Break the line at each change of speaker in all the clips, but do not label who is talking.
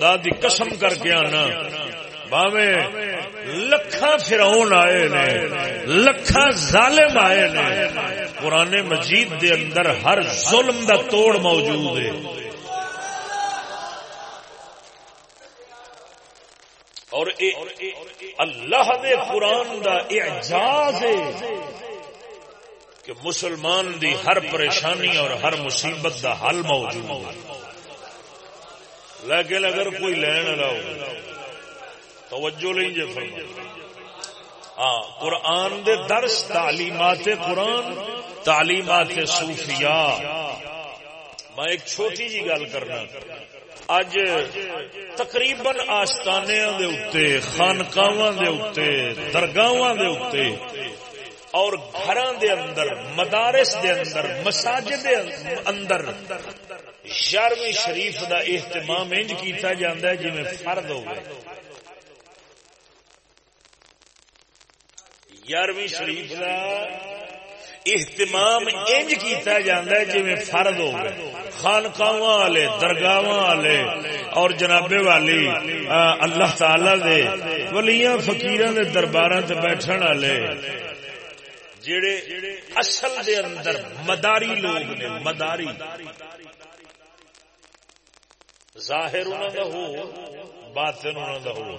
دی قسم کر کے آنا باوے لکھا فراؤن آئے نے لکھا ظالم آئے نے۔ قرآن مجید دے اندر ہر ظلم دا توڑ موجود ہے۔ اور اے اللہ دے قرآن دا اعجاز ہے کہ مسلمان دی ہر پریشانی اور ہر مصیبت دا حل موجود ہے۔ لیکن اگر کوئی لین والا ہو، توجہ نہیں جی فرما ہاں قرآن دے درس تعلیمات قرآن، تعلیمات صوفیاء۔ میں ایک چھوٹی جی گل کرنا۔ اج تقریباً آستانے دے اتنے خانقاواں دے اتنے درگاواں دے اتنے اور گھر دے اندر، مدارس دے اندر، مساجد دے اندر یارویں شریف دا اہتمام انج کیتا جاندہ ہے جی میں فرد ہو گئے یارویں شریف دا اہتمام انج کیتا جاندہ ہے جی میں فرد ہو گئے خانقاواں والے درگاواں والے اور جنابے والی اللہ تعالی دے، ولیاں، فقیراں دے درباراں تے بیٹھن والے۔ جڑے اصل دے اندر مداری لوگ نے، مداری۔ ظاہر انہوں دا ہو باطن انہوں دا ہو۔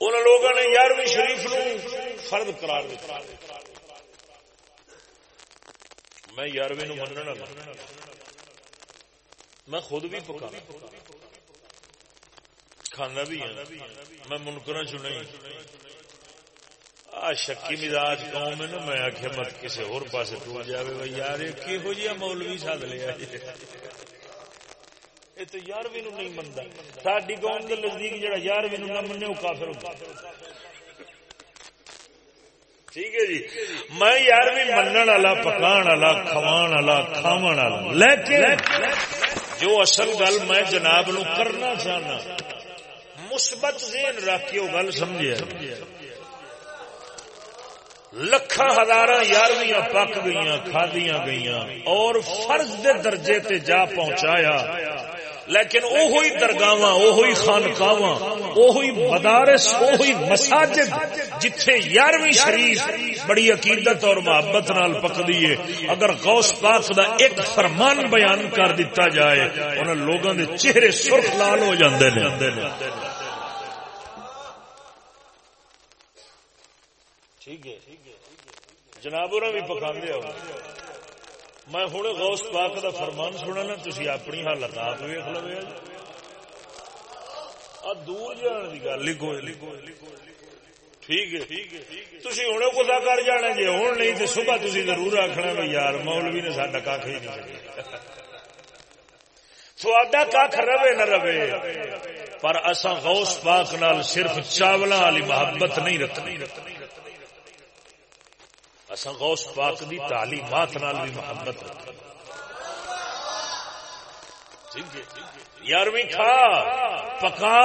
ان لوگوں نے یارویں شریف نو فرد قرار دیتا میں یارویں نو مننا لگا۔ میں خود بھی پکا کھانا بھی ہوں میں منکرا چ نہیں۔ شکی مزاج قوم ہے نا میں آخیا مت کسی ہور پاس ٹور جائے بھائی یار کہہو جہا مولوی سد لیا یہ تو یارویں نہیں منتا ساری قوم کے نزدیک جہاں یارویں نہ منے وہ کافر ہوگا ٹھیک ہے جی میں یارویں منن والا پکان والا کھوان والا کھاو والا لیکن جو اصل گل میں جناب نو کرنا چاہنا مثبت ذہن رکھ کے وہ گل سمجھے لکھا ہزار یارویں پک گئی کھادیاں گئی اور فرض دے درجے تے جا پہنچایا لیکن اوہی درگاہ اوہی خانقاواں اوہی مدارس، اوہی مساجد جتھے یارویں شریف بڑی عقیدت اور محبت نال پکدی ہے اگر غوث پاک دا ایک فرمان بیان کر دیتا جائے، انہاں لوگاں دے چہرے سرخ لال ہو جاندے نے۔ ٹھیک ہے۔ جناب بھی پکا دیا میں ہوں غوث پاک دا فرمان سنا نا تھی اپنی حالت آپ ویخ لو دور جان کی گل۔ ٹھیک ہے۔ تھی ہوں کتا کر جانا جی ہوں نہیں تو صبح تھی ضرور آخنا بھائی یار، مولوی نے سا کھ ہی نہیں سواڈا کھ رہے نہ رہے، پر اصا غوث پاک نال صرف چاولوں والی محبت نہیں رکھنی۔ اصا غوث پاک دی تعلیمات نال بھی محبت یارویں کھا پکا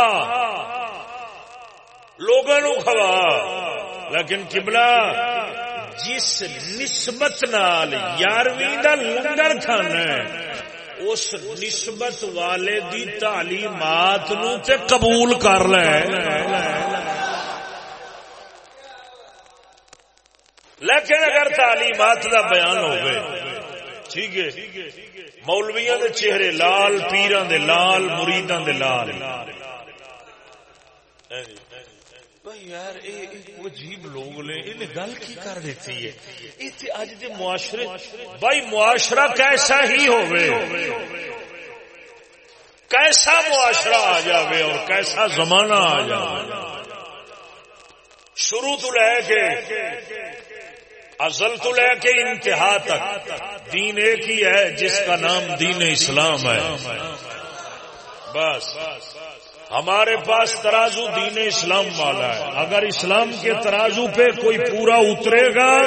لوگوں کھوا، لیکن کبلا جس نسبت نال یارویں کا لنگر کھانا اس نسبت والے دی تعلیمات نو تے قبول کر لے۔ لیکن اگر تعلیمات دا بیان ہوئے ٹھیک ہے مولویاں دے چہرے لال پیران دے لال مریداں دے لال۔ یار عجیب لوگ ان گل کی کر دیتی ہے؟ اج دے معاشرے بھائی معاشرہ کیسا ہی ہوئے۔ کیسا معاشرہ آ جاوے اور کیسا زمانہ آ جائے شروع تو لے کے ازل تو لے کے انتہا تک، دین ایک ہی ہے، جس کا نام دین اسلام ہے۔ بس، ہمارے پاس ترازو دین اسلام والا ہے۔ اگر اسلام کے ترازو پہ کوئی پورا اترے گا،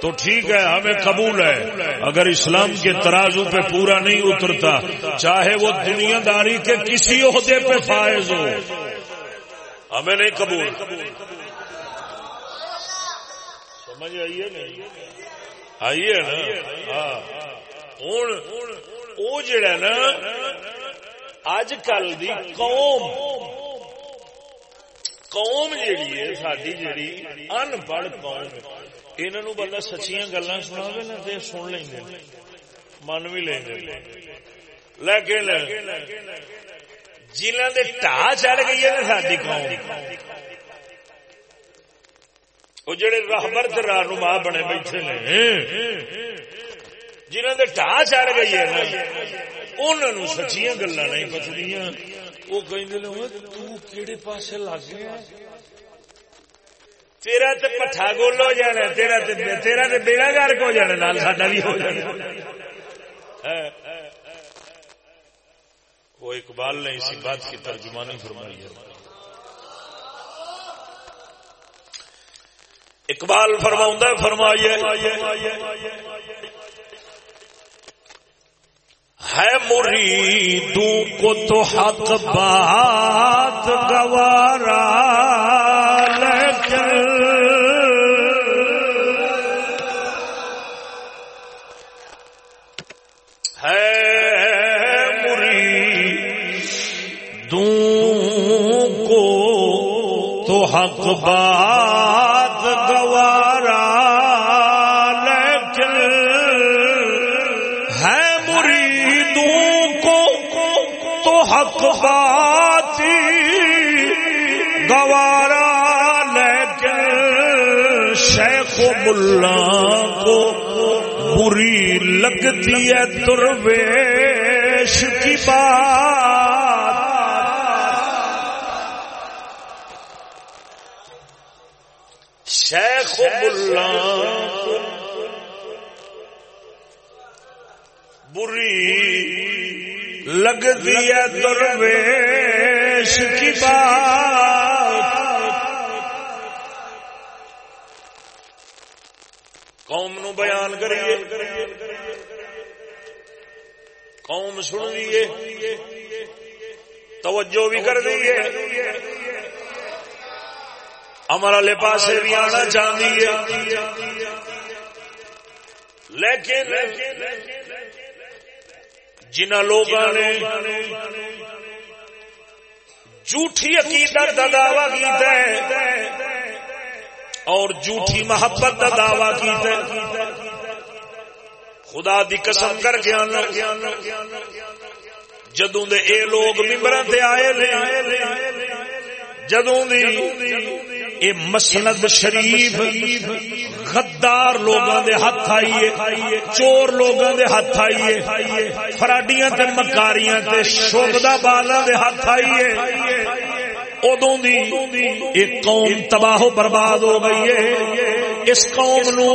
تو ٹھیک ہے، ہمیں قبول ہے۔ اگر اسلام کے ترازو پہ پورا نہیں اترتا، چاہے وہ دنیا داری کے کسی عہدے پہ فائز ہو، ہمیں نہیں قبول۔ سمجھ آئیے نہیں؟ آئیے نا؟ ہاں۔ ہوں وہ جڑا نا اج کل دی قوم قوم جیڑی ہے ساری جیڑی ان پڑھ قوم انہوں بندہ سچیاں گلا سنا نا سن لیں گے من بھی لیں گے لیکن جنہوں نے ٹا چڑھ گئی ہے نا ساری قوم وہ جڑے راہبر رہنما بنے بیٹھے نے جنہوں نے ٹا چڑھ گئی ہے نا انہوں سچیاں گلا نہیں پتنی وہ کہڑے پاس لگ گیا؟ تیرا تو پٹھا گول ہو جانا تیرا تیرا تو بیڑا گرک ہو جانا نال ساڈا بھی ہو جانا۔ وہ اقبال نے اسی بات کی ترجمانی فرمائی ہے۔ اقبال فرما فرمائیے۔ ہے مریدوں کو تو حق بات گوارا لیکن ہے مریدوں کو تو حق بات ملا کو بری لگتی ہے درویش کی بات۔ شیخ ملا بری لگتی ہے درویش کی بات۔ قوم نو بیان کریے۔ قوم سن لیے۔ توجہ بھی کر دیے۔ امر والے پاس بھی آنا چاہتی ہے لیکن جنہ لوگ نے جھوٹھی عقیدت کا دعوی کیتا ہے اور جھوٹھی محبت کا دعوی کیتا خدا دی قسم کر کے آنا جدوں دے اے لوگ ممبر تے آئے لے جدوں دی اے مسند شریف غدار لوگاں دے ہاتھ آئیے، چور لوگاں دے ہاتھ آئیے، فراڈیاں تے مکاریاں تے شوبدہ بالاں دے ہاتھ آئیے۔ ادوں دی ایک قوم تباہ و برباد ہو گئی ہے۔ اس قوم نو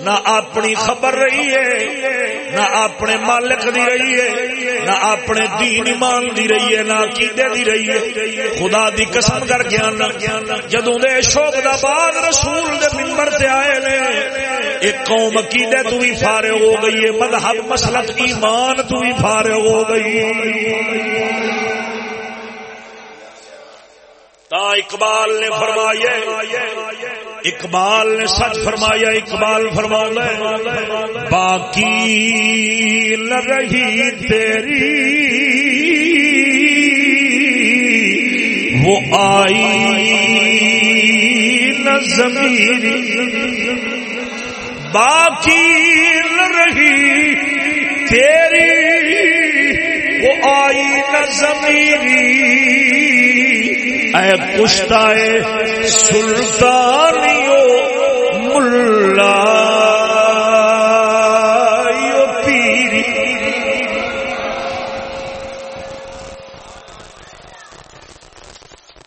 نہ اپنی خبر رہی ہے، نہ اپنے مالک دی رہی ہے، نہ اپنے دین ایمان دی رہی ہے، نہ عقیدے دی رہی ہے۔ خدا دی قسم کر گیا جدوں دے شوق دا بعد رسول دے منبر تے آئے نے، ایک قوم عقیدے تو بھی فارغ ہو گئی ہے، مذہب، مسلک، ایمان تو بھی فارغ ہو گئی۔ تا اقبال نے فرمایا اقبال نے سچ فرمایا اقبال فرما باقی نہ رہی تیری۔ وہ آئی نہ زمین۔ باقی نہ رہی تیری۔ وہ آئی نہ زمین۔ اے کشتا سلطانیو ملا پیری۔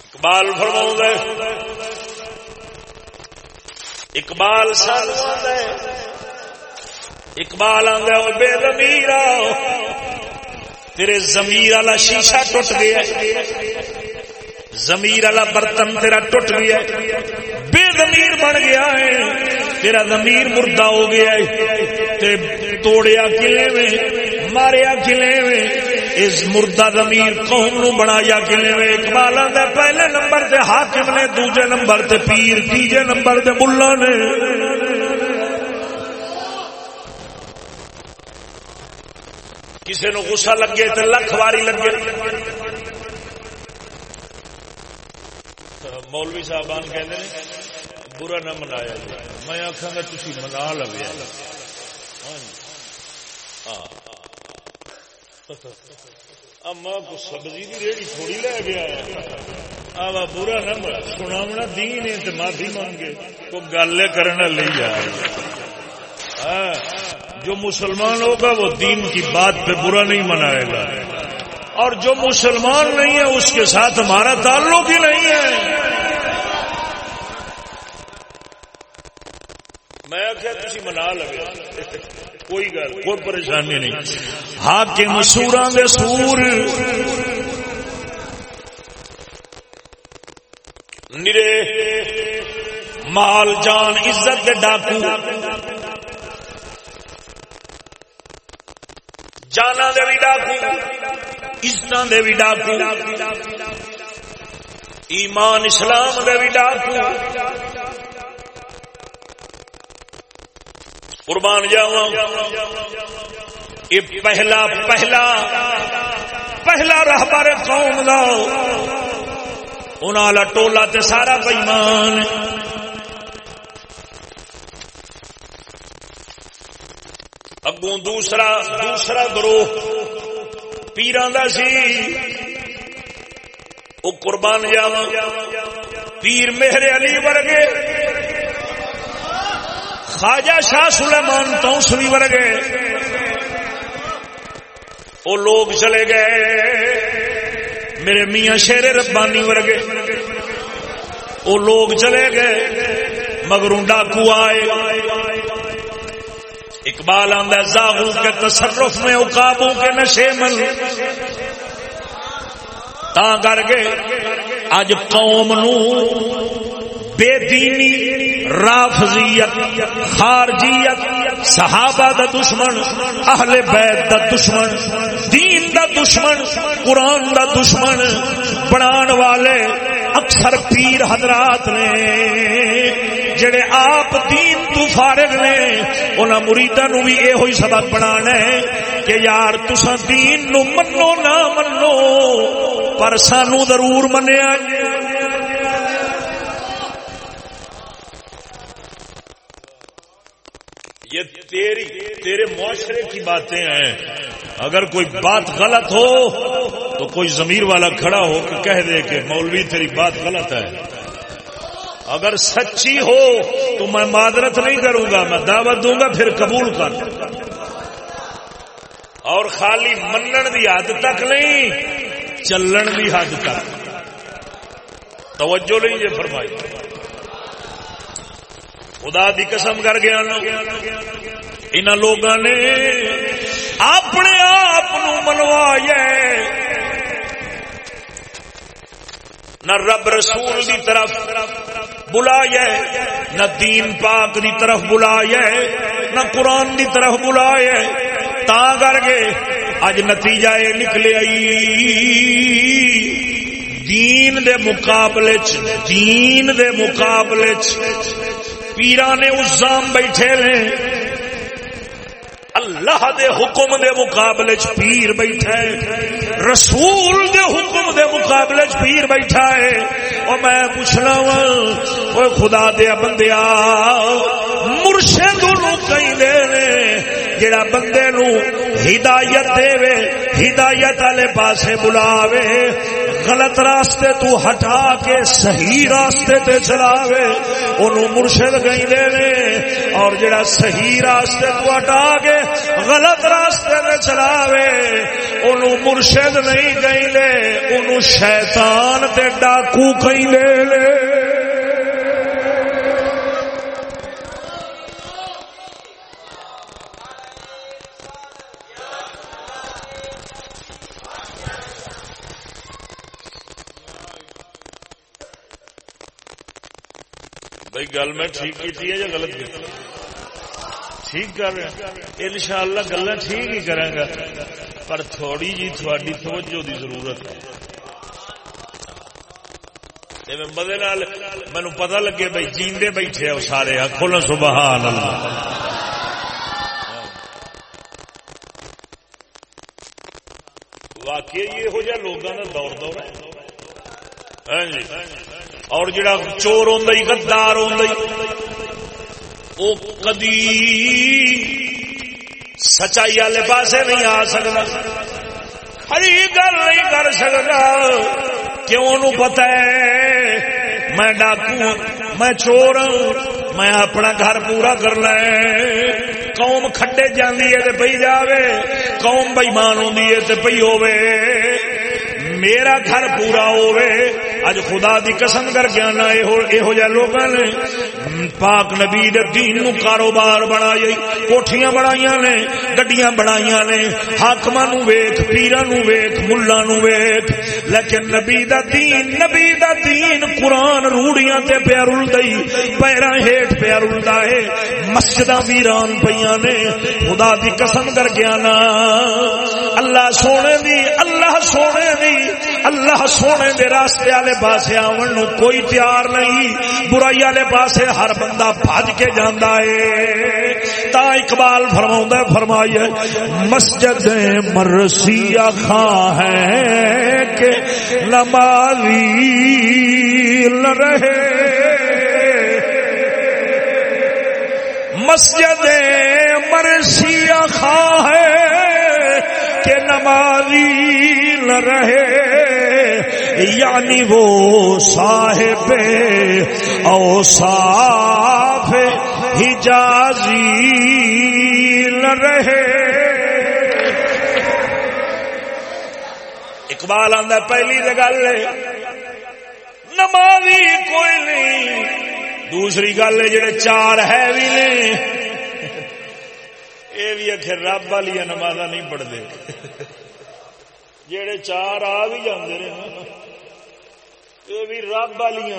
اقبال فرماؤں گے اقبال سال اقبال آدھا بے زمیر تیرے زمیر والا شیشہ ٹوٹ گیا زمیر والا برتن تیرا ٹوٹ گیا بے زمیر بن گیا ہے۔ تیرا زمیر مردہ ہو گیا ہے۔ تے توڑیا کلے میں، ماریا کلے میں۔ اس مردہ زمیر قوم نو بنایا کلے میں۔ اقبال دے پہلے نمبر تے حاکم نے، دوجے نمبر تے پیر، تیجے نمبر تے ملا نے۔ کسی نو غصہ لگے تو لکھ واری لگے۔ مولوی صاحبان کہتے ہیں برا نہ منایا جائے. میں آخا گا تھی منا لو ہاں جی۔ ہاں۔ اما کو سبزی کی ریڑی تھوڑی لے گیا آوا برا نہ سنا دین ہے معافی مانگے۔ کو گل کرنا لے جائے ہاں۔ جو مسلمان ہوگا وہ دین کی بات پہ برا نہیں منائے گا۔ اور جو مسلمان نہیں ہے، اس کے ساتھ ہمارا تعلق ہی نہیں ہے۔ میں کیا تھی منا لگے کوئی گل، کوئی پریشانی نہیں۔ ہاتھ کے مسورا دے سور۔ نرے، مال، جان، عزت کے ڈاکو۔ جانا دے بھی ڈاکو۔ عزت دے بھی ڈاکو۔ ایمان اسلام دے بھی ڈاکو۔ قربان جاوا یہ پہلا پہلا پہلا رہبر قوم دا۔ انہاں ٹولا تے سارا بےمان۔ اگوں دوسرا دوسرا گروہ۔ پیران دا سی۔ او قربان جاوا پیر مہر علی ورگے۔ خواجہ شاہ سلیمان توسوی ورگے۔ وہ لوگ چلے گئے۔ میرے میاں شیر ربانی ورگے۔ وہ لوگ چلے گئے۔ مگروں ڈاکو آئے۔ اقبال آدھا زاغو کے تصرف میں اقابوں کے نشے من تا کر کے اج قوم نو بے دینی، رافضیت، خارجیت، صحابہ دا دشمن، اہل بیت دا دشمن، دین دا دشمن، قرآن دا دشمن بنان والے اکثر پیر حضرات نے، جڑے آپ دین فارغ نے انہاں مریداں نو بھی اے ہوئی سبق بنانا ہے کہ یار تساں دین نو منو نہ منو، پر سانو ضرور منیا۔ یہ تیری تیرے معاشرے کی باتیں ہیں۔ اگر کوئی بات غلط ہو تو کوئی ضمیر والا کھڑا ہو کہ کہہ دے کہ مولوی تیری بات غلط ہے۔ اگر سچی ہو تو میں معذرت نہیں کروں گا، میں دعوت دوں گا، پھر قبول کر۔ اور خالی منن دی حد تک نہیں، چلن دی حد تک۔ توجہ نہیں یہ فرمائی۔ خدا دی قسم کر گیا ان لوگوں نے اپنے آپ منوایا نہ رب رسول دی طرف بلایا نہ دین پاک دی طرف بلایا نہ قرآن دی طرف بلایا تا کر کے اج نتیجہ یہ نکلے دین دے مقابلے چ، دین دے مقابلے چ پیران نے الزام بیٹھے نے۔ اللہ دے حکم دے مقابلے چ پیر بیٹھا ہے رسول دے حکم دے مقابلے چ پیر بیٹھا ہے۔ اور میں پوچھنا وا او خدا دیا بندیا مرشد نو کہیں دے نے، جڑا بندے نو ہدایت دے وے، ہدایت والے پاسے بلاوے۔ غلط راستے تو ہٹا کے صحیح راستے تے چلاوے انہوں مرشد گئی دے نے۔ اور جڑا صحیح راستے تو ہٹا کے غلط راستے تے چلاوے انہوں مرشد نہیں گئی دے انہوں شیطان تے ڈاکو کہیں دے لے بھائی گل میں ٹھیک کی ہے یا غلط کی ٹھیک کر رہا ان شاء اللہ گلا ٹھیک ہی کرا گا پر تھوڑی جی تھوڑی توجہ دی ضرورت ہے۔ مدے مینو پتا لگے بھائی جیندے بیٹھے وہ سارے۔ کھولن سبحان اللہ۔ واقعی یہو جہ لوگوں کا دور دور ہاں جی۔ اور جڑا چور ہوں گدار ہوں وہ کدی سچائی والے پاسے نہیں آ سکتا ہری گل نہیں کر سکتا کیوں پتا ہے؟ میں ڈاکو ہاں، میں چور ہاں، میں اپنا گھر پورا کر لے۔ قوم کھڈے جاندی ہے تے پئی جاوے، قوم بےمان ہوندی ہے تے پئی ہوے میرا گھر پورا ہوے اج خدا دی قسم کر کے آنا یہو جہ لوگ نے۔ پاک نبی دین نو کاروبار بنائی کوٹیاں بنائی نے، گڈیاں بنائی نے۔ حاکم نو ویخ پیرا ویخ ملا نو ویخ لیکن نبی دا دین، نبی دا دین قرآن روڑیاں تے پیا رلدئی پیرا ہیٹ پیا رلدا ہے۔ مسجد ویران پہ نے۔ خدا دی قسم کر گیا نا اللہ سونے دی، اللہ سونے دی اللہ سونے دے راستے والے پاس آن کوئی تیار نہیں۔ برائی والے پاس ہر بندہ بج کے جانا ہے۔ تا اقبال فرما فرمائیے، مسجد مرسی خاں ہے کہ نمازی رہے۔ مسجد مرسی خاں ہے کہ نمازی نہ رہے یعنی وہ صاحب او صاف حجازی نہ رہے۔ اقبال آدھا پہلی گل نمازی کوئی نہیں، دوسری گل ہے، جڑے چار ہے بھی نہیں یہ بھی آخر رب والی نماز نہیں پڑھتے جڑے چار آ بھی جانے رہے یہ بھی رب والی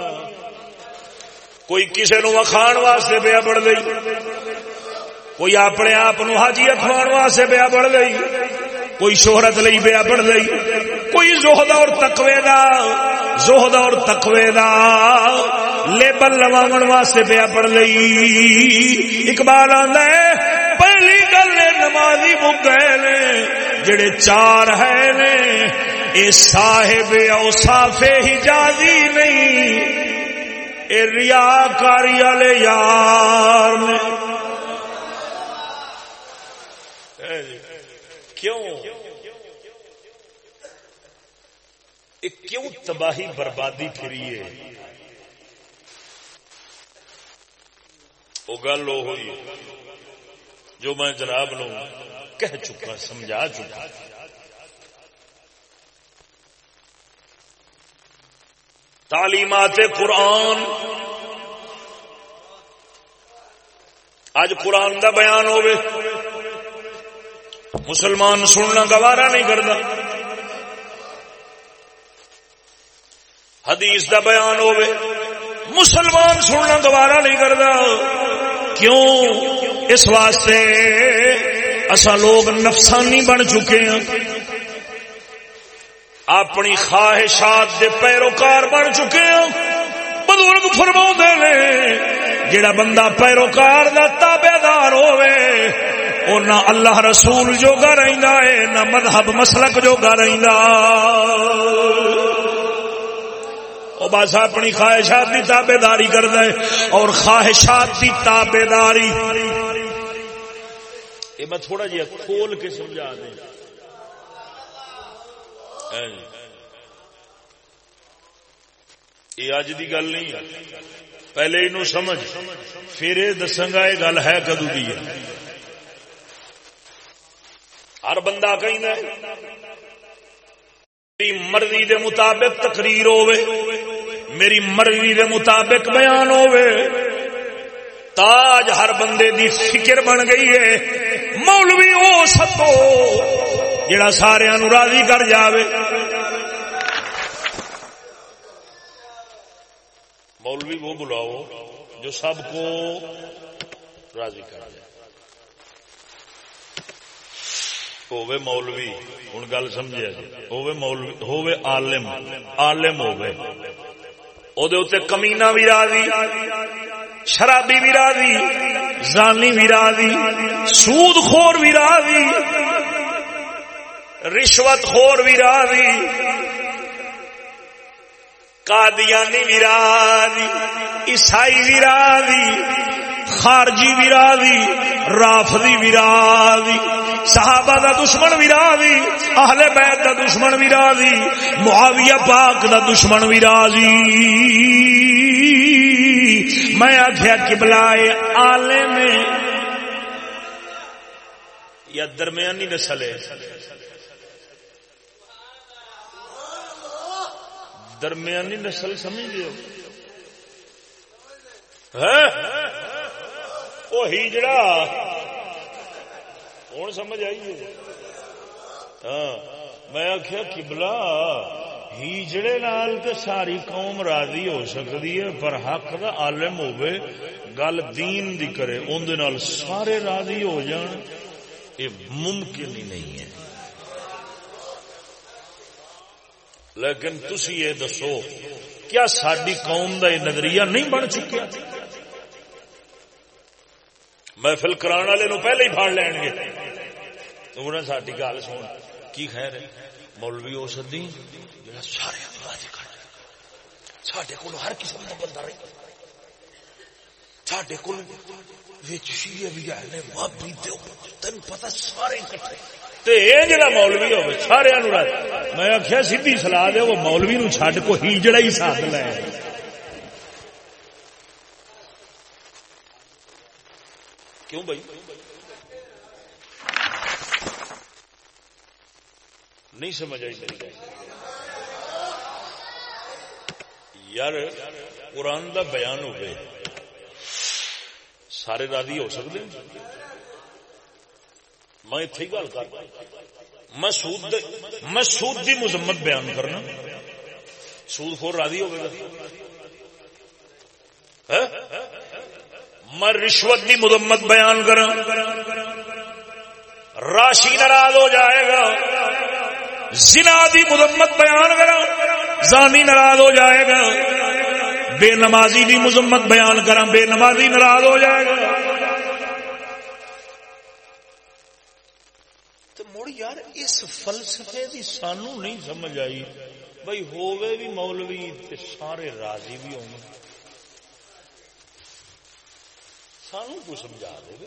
کوئی کسی نو اخان واسطے پیا پڑھ گئی، کوئی اپنے آپ حاجی اخوان واسطے پیا پڑھ گئی، کوئی شہرت لی پیا پڑھ گئی، کوئی زہد اور تقوی دا، زہد اور تقوی دا لیبل لواو واسطے پیا پڑھ گئی۔ اقبال آدھا پہلی گل نمازی گئے نے جڑے چار ہے نے، اے صاحب اوصاف حجازی نہیں، اے ریاکاری والے یار نے۔ کیوں؟ اے کیوں تباہی بربادی پھری ہے؟ وہ گل وہ ہوئی جو میں جناب نو کہہ چکا، سمجھا چکا۔ تعلیمات قرآن۔ اج قرآن دا بیان ہوئے۔ مسلمان سننا گوارا نہیں کرتا۔ حدیث دا بیان ہوئے۔ مسلمان سننا گوارا نہیں کرتا۔ کیوں؟ اس واسطے اصا لوگ نفسانی بن چکے ہیں۔ اپنی خواہشات دے پیروکار بن چکے ہیں۔ بزرگ فرما نے جڑا بندہ پیروکار دا تابے دار ہوئے نہ اللہ رسول جو گا ہے، نہ مذہب مسلک جو گا بس اپنی خواہشات کی تابے داری کر دے اور خواہشات کی تابے داری یہ میں تھوڑا جہا کھول کے سمجھا دیں۔ ہاں جی۔ یہ اج کی گل نہیں پہلے یہ سمجھ۔ پھر یہ دساگا یہ گل ہے کدو کی ہے۔ ہر بندہ کہیں مرضی دے مطابق تقریر ہوے میری مرضی دے مطابق بیان ہوے تاج ہر بندے دی فکر بن گئی ہے۔ مولوی وہ سپو جڑا سارا راضی کر جاوے۔ مولوی وہ بلاؤ جو سب کو راضی کر جائے ہوے مولوی ہوں گل سمجھا جی۔ ہوے مولوی ہوے عالم عالم ہوے کمینا بھی راضی۔ شرابی بھی راضی، زانی بھی راضی سود خور بھی راضی رشوت خور بھی راضی، قادیانی بھی راضی، عیسائی بھی راضی خارجی بھی راضی رافضی بھی راضی صحابہ دا دشمن بھی راضی اہل بیت دا دشمن بھی راضی معاویہ پاک دا دشمن بھی راضی میں آخیا کبلائے آلے میں یا درمیانی نسل ہے۔ درمیانی نسل سمجھ لو وہ ہیجڑا ہوں سمجھ آئیے ہاں میں آخیا کبلا ہیجڑے نال تے ساری قوم راضی ہو سکتی ہے پر حق دا عالم ہوے گل دین دی کرے اندر سارے راضی ہو جان یہ ممکن ہی نہیں ہے لیکن تسی یہ دسو کیا ساری قوم کا یہ نظریہ نہیں بن چکیا محفل کرا والے پہلے ہی پڑ لین گے۔ تو انہیں ساری گل سن۔ کی خیر ہے؟ مولوی ہو سدی؟ جا سارے سڈے کو ہر قسم کا بندہ رہی سڈے کو بھی ہے تین پتا سارے کٹھے جا مولوی ہو سارے میں آخیا سی سلاح دے، وہ مولوی نو چڈ کو ہی جڑا ہی ساتھ لے۔ کیوں بھائی؟ نہیں سمجھ آئی میری گل۔ یار، قرآن دا بیان ہو گئے سارے راضی ہو سکتے میں اتنے گل کر۔ میں سود میں سود کی مذمت بیان کرنا۔ سود خور راضی ہوگا۔ ہاں؟ میں رشوت کی مذمت بیان کرا راشی ناراض ہو جائے گا۔ زنا دی مذمت بیان کرا زانی ناراض ہو جائے گا۔ بے نمازی دی مذمت بیان کرا بے نمازی ناراض ہو جائے گا۔ اس فلسفے دی سانو نہیں سمجھ آئی۔ بھائی ہووے بھی مولوی تے سارے راضی بھی ہوں۔ سانو کو سمجھا دے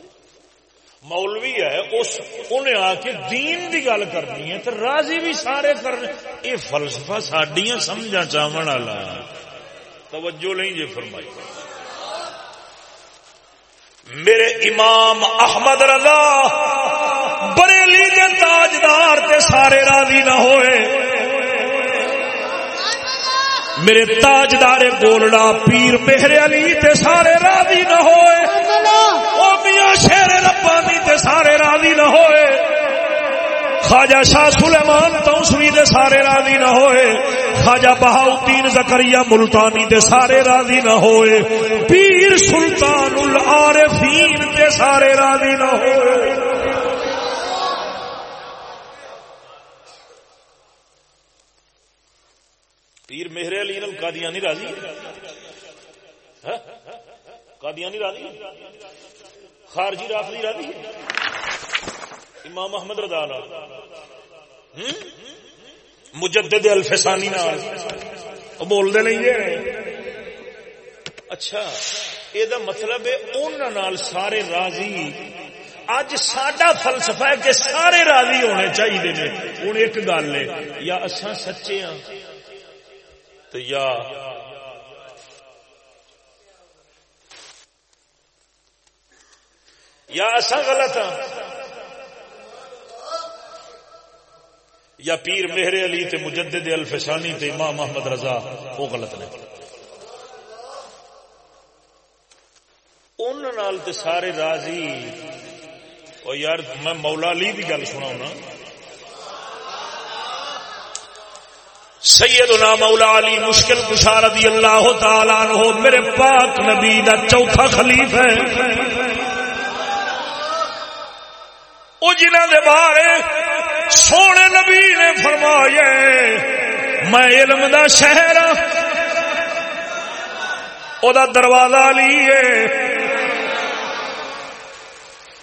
مولوی ہے اس انہیں آ کے دین دی گل کرنی ہے تو راضی بھی سارے کرنے یہ فلسفہ سڈیا سمجھا چاہن والا توجہ نہیں جی فرمائی میرے امام احمد رضا بریلی کے تاجدار تے سارے راضی نہ ہوئے میرے تاجدار گولڑا پیر مہر علی تے سارے راضی نہ ہوئے۔ میاں شیر ربانی تے سارے راضی نہ ہوئے۔ خواجہ شاہ سلیمان توسوی دے سارے راضی نہ ہوئے۔ خواجہ بہاؤدین زکریا ملتانی دے سارے راضی نہ ہوئے۔ پیر سلطان العارفین دے سارے راضی نہ ہوئے۔ پیر مہر علی نل قادیانی راضی؟ ہاں؟ قادیانی راضی؟ خارجی رافضی راضی امام محمد رضا نال۔ مجدد الفسانی نال۔ بول دے نہیں ہے؟ اچھا یہ مطلب ہے ان سارے راضی۔ اج سڈا فلسفہ ہے کہ سارے راضی ہونے چاہیے ہوں ایک گل ہے، یا اصا سچے ہاں؟ تو یا یا ایسا غلط ہاں یا پیر مہر علی تے مجدد الفسانی تے امام محمد رضا، وہ غلط نے۔ ان تے سارے راضی۔ اور یار، میں مولا علی کی گل سنا نا سیدنا مولا علی مشکل کشا رضی اللہ تعالیٰ عنہ، میرے پاک نبی دا چوتھا خلیف ہے۔ وہ جنہ دے بارے سونے نبی نے فرمایا میں علم دا شہر ہاں۔ او دا دروازہ لیے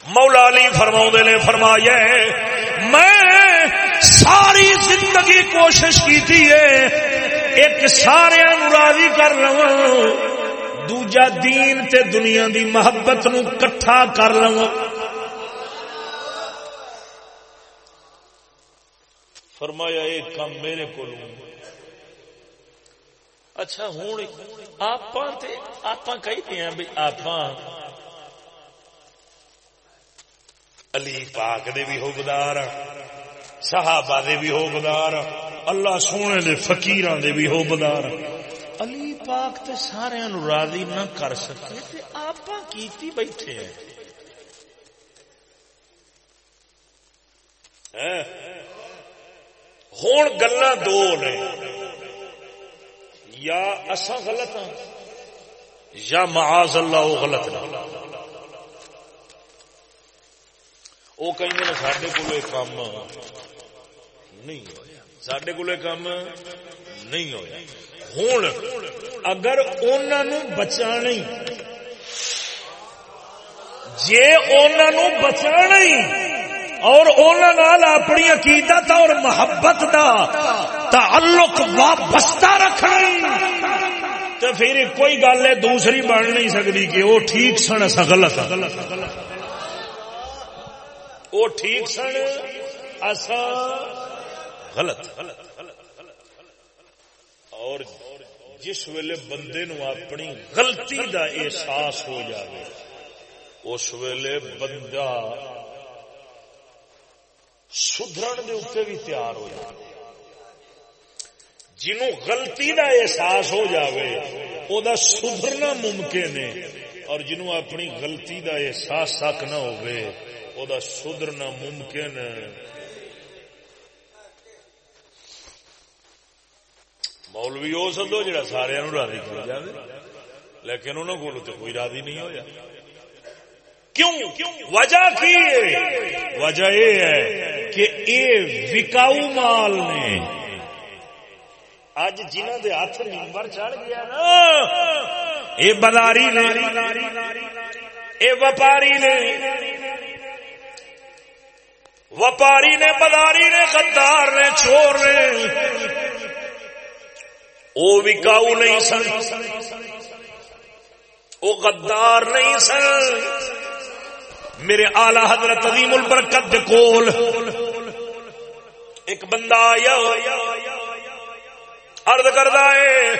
مولا علی فرما نے فرمایا میں ساری زندگی کوشش کی تھی ایک سارے راضی کر لوا دوجا دین تے دنیا دی محبت نو کٹھا کر لوا فرمایا، ایک کام میرے کو اچھا ہوں آپ آپ کہتے ہیں بھائی آپ علی پاک دے بھی حکمدار صحابہ دے بھی حکمدار اللہ سونے دے فقیران دے بھی حکمدار علی پاک تے سارے راضی نہ کر سکے۔ تے آپ کیتی بیٹھے ہیں۔ ہوں گلا دو نے۔ یا اصا غلط ہاں یا معاذ اللہ وہ غلط نہ۔ وہ کہیں سڈے کو کام نہیں ہوا سڈے کو کام نہیں ہوا ہوں اگر انہوں بچا نہیں، جے انہوں بچا نہیں اور اپنی عقیدت اور محبت دا تعلق وابستہ رکھنا تو پھر کوئی گل ہے دوسری بن نہیں سکتی کہ وہ ٹھیک سن اصا غلط وہ ٹھیک سن اصا غلط۔ اور جس ویلے بندے نو اپنی غلطی دا احساس ہو جائے اس ویلے بندہ سدھرن دے اتنے بھی تیار ہو جائے جنوں غلطی دا احساس ہو جاوے، او دا سدھرنا ممکن ہے۔ اور جنوں اپنی غلطی دا احساس تک نہ ہوئے او دا سدھرنا ممکن ہے۔ مولوی ہو سکو جا سارا راضی کر جائے لیکن انہوں کو تو کوئی راضی نہیں ہو جائے کیوں وجہ کی وجہ یہ ہے کہ یہ وکاؤ مال نے اج جنہ دے ہاتھ نمبر چڑھ گیا نا یہ بداری نے یہ وپاری نے وپاری نے بداری نے غدار نے چور نے وہ وکاؤ نہیں سن۔ وہ غدار نہیں سن۔ میرے آلہ حضرت عظیم البرکت کول۔ ایک بندہ آیا۔ ارد کردا ہے،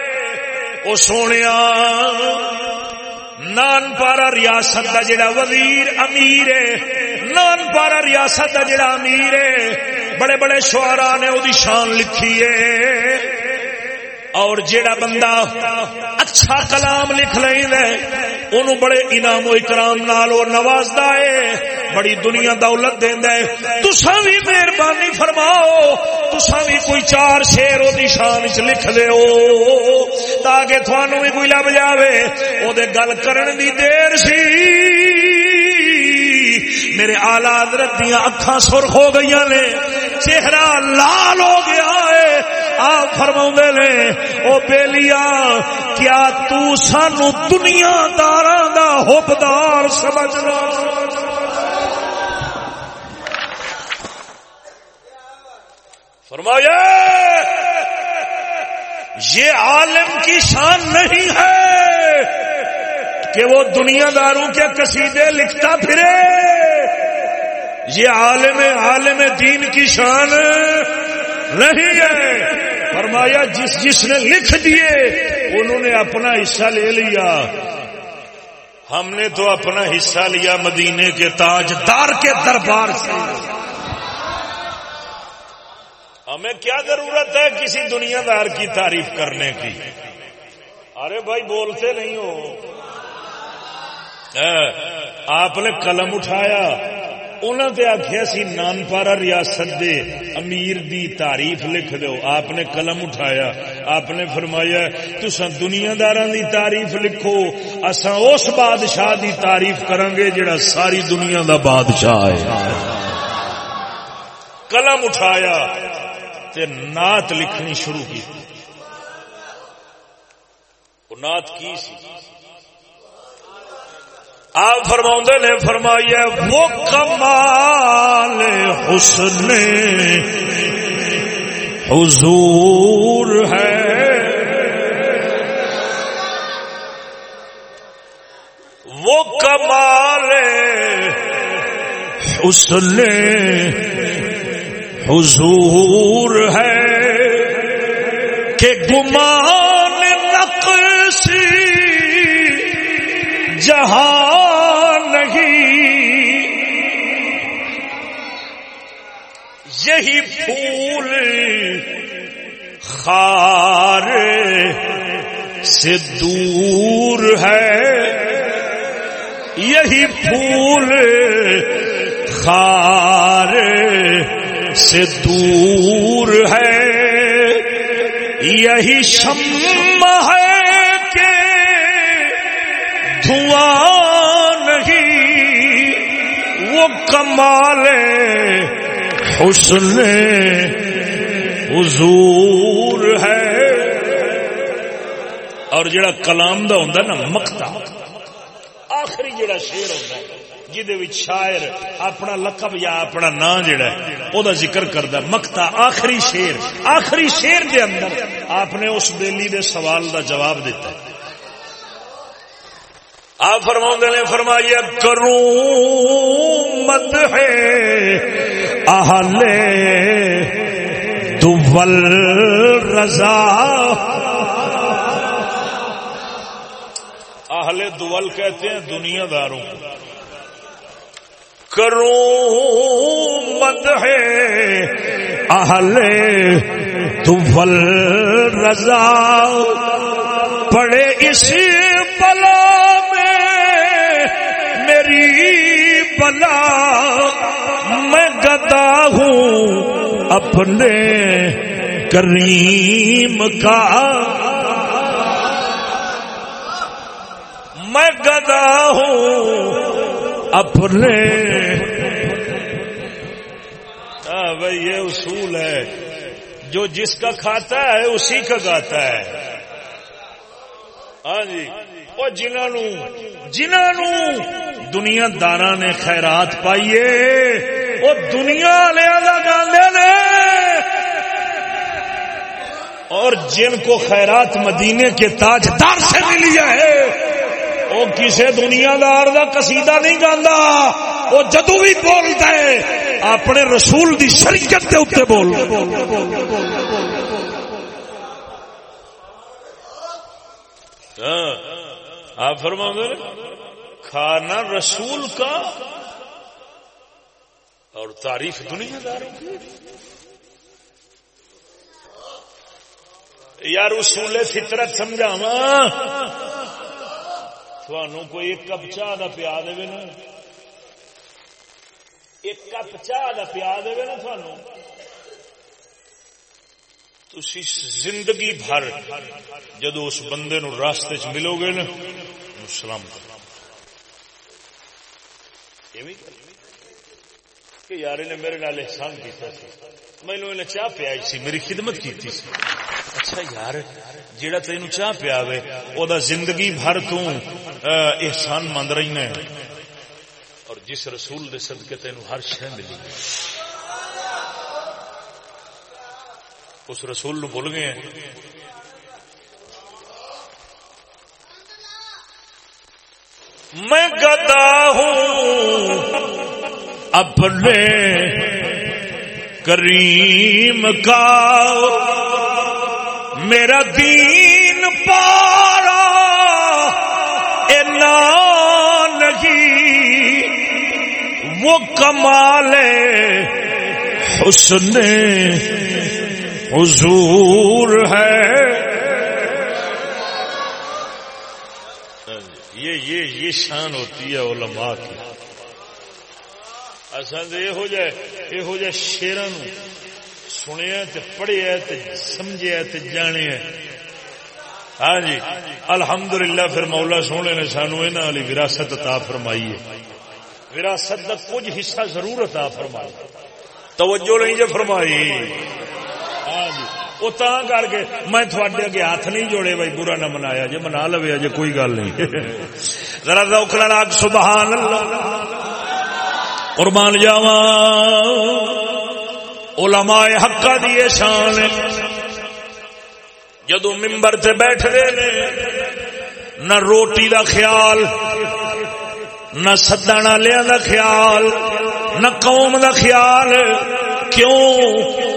او سونیا نان پارا ریاست دا جڑا وزیر امیر ہے۔ نان پارا ریاست دا جڑا امیر ہے۔ بڑے بڑے شعرا نے او دی شان لکھی ہے۔ اور جیڑا بندہ اچھا کلام لکھ لیں بڑے انعام و اکرام نال نوازدا ہے۔ بڑی دنیا دولت دیندا ہے۔ تساں بھی مہربانی فرماؤ، تساں بھی کوئی چار شیر او دی شان وچ لکھ دیو تاکہ تھانوں بھی کوئی لب جاوے۔ او دے گل کرن دی دیر سی۔ میرے آلہ حضرت دیا اکھاں سرخ ہو گئی نے، چہرہ لال ہو گیا۔ آپ فرما نے، او بیلیا کیا تو سانو دنیا دار دا حبدار سمجھنا؟ فرمایا، یہ عالم کی شان نہیں ہے کہ وہ دنیا داروں کے قصیدے لکھتا پھرے۔ یہ عالم عالم دین کی شان نہیں ہے۔ فرمایا، جس جس نے لکھ دیے، انہوں نے اپنا حصہ لے لیا۔ ہم نے تو اپنا حصہ لیا مدینے کے تاجدار کے دربار سے۔ ہمیں کیا ضرورت ہے کسی دنیا دار کی تعریف کرنے کی؟ ارے بھائی، بولتے نہیں ہو۔ ہاں، آپ نے قلم اٹھایا۔ انہوں نے آخیا سی، نانپارا ریاست دے امیر دی تعریف لکھ دو آپ نے قلم اٹھایا۔ آپ نے فرمایا تسا دنیا دار دی تعریف لکھو۔ اصا اس بادشاہ دی تعریف کریں گے جڑا ساری دنیا دا بادشاہ ہے۔ قلم اٹھایا تے نات لکھنی شروع کی۔ نات کی سی؟ آپ فرما نے فرمایا وہ کمال حسن حضور ہے۔ وہ کمال حسن حضور ہے۔ کہ گمان نقصی جہاں یہی پھول خار سے دور ہے۔ یہی پھول خار سے دور ہے۔ یہی شم ہے کہ دھواں نہیں، وہ کمال حسن حضور ہے۔ اور جڑا کلام دا ہوندا نا مقتا آخری جڑا شیر ہوندا ہے جہد شاعر اپنا لقب یا اپنا نام جڑا ہے، او دا ذکر کردا مقتا آخری شیر آخری شیر دے اندر آپ نے اس بیلی دے سوال دا جواب دیتا ہے۔ آپ فرما نے، فرمایا، کروں مت ہے اہل دول رضا۔ اہل دول کہتے ہیں دنیا داروں کروں مت ہے۔ اہل دول رضا۔ پڑے اسی بلا میں میری بلا گدا ہوں اپنے کریم کا۔ میں گدا ہوں اپنے۔ ہاں بھائی، یہ اصول ہے۔ جو جس کا کھاتا ہے، اسی کا گاتا ہے۔ ہاں جی۔ وہ جنہوں جنہوں دنیا دار نے خیرات پائیے وہ دنیا والے گاندے نے۔ اور جن کو خیرات مدینے کے تاجدار سے ملی ہے وہ کسی دنیا دار کا کسیدہ نہیں گاندہ وہ جدو بھی بولتا ہے، اپنے رسول دی شریعت کے اتنے بول۔ ہاں، آپ فرما کھانا رسول کا اور تعریف دنیا داروں کی یار اصول فطرت سمجھاوا تھانوں کوئی ایک کپ چاہ کا پیا دے نا۔ ایک کپ چاہ کا پیا دے نا تھانوں تھی زندگی بھر جدو اس بندے نو راستے چ ملو گے نا سلام کہ یار نے میرے نال احسان کیا مینو انہیں چاہ پیائی سی، میری خدمت کی سی۔ اچھا یار، جیڑا تین چاہ پیا وہ زندگی بھر تو احسان مند رہی نے اور جس رسول دے صدقے تین ہر شہ ملی۔ اس رسول نو بھول گئے میں گدا ہوں۔ اپنے کریم کا میرا دین پارا نہیں، وہ کمال حسن حضور ہے۔ یہ یہ یہ شان ہوتی ہے علماء کی۔ اصل یہ یہو جہ شیران سنیا پڑھیا سمجھیا جانے ہاں جی الحمدللہ پھر مولا سونے نے سانو یہاں والی وراثت عطا فرمائی ہے۔ وراثت کا کچھ حصہ ضرور عطا فرمایا توجہ نہیں جو فرمائی۔ ہاں جی وہ تا کر کے میں تھوڑے اگے ہاتھ نہیں جوڑے بھائی، برا نہ منایا جی منا لو جی کوئی گل نہیں۔ ذرا روکنا راگ سبحان اللہ۔ قربان جاوا علماء حقا دی شان جدو ممبر تے بیٹھ دے نہ روٹی دا خیال، نہ سدن والیا دا خیال، نہ قوم دا خیال۔ کیوں؟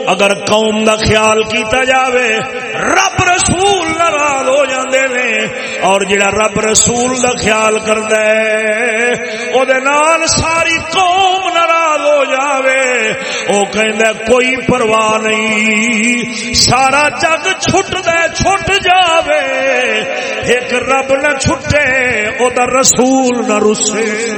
اگر قوم دا خیال کیتا جاوے، رب رسول ناراض ہو جاندے نے۔ اور جڑا رب رسول دا خیال کردا ہے او دے نال ساری قوم ناراض ہو جاوے۔ او کہندا کوئی پرواہ نہیں، سارا جگ چھٹ دے چھٹ جاوے۔ ایک رب نہ چھٹے او دا رسول نہ رسے۔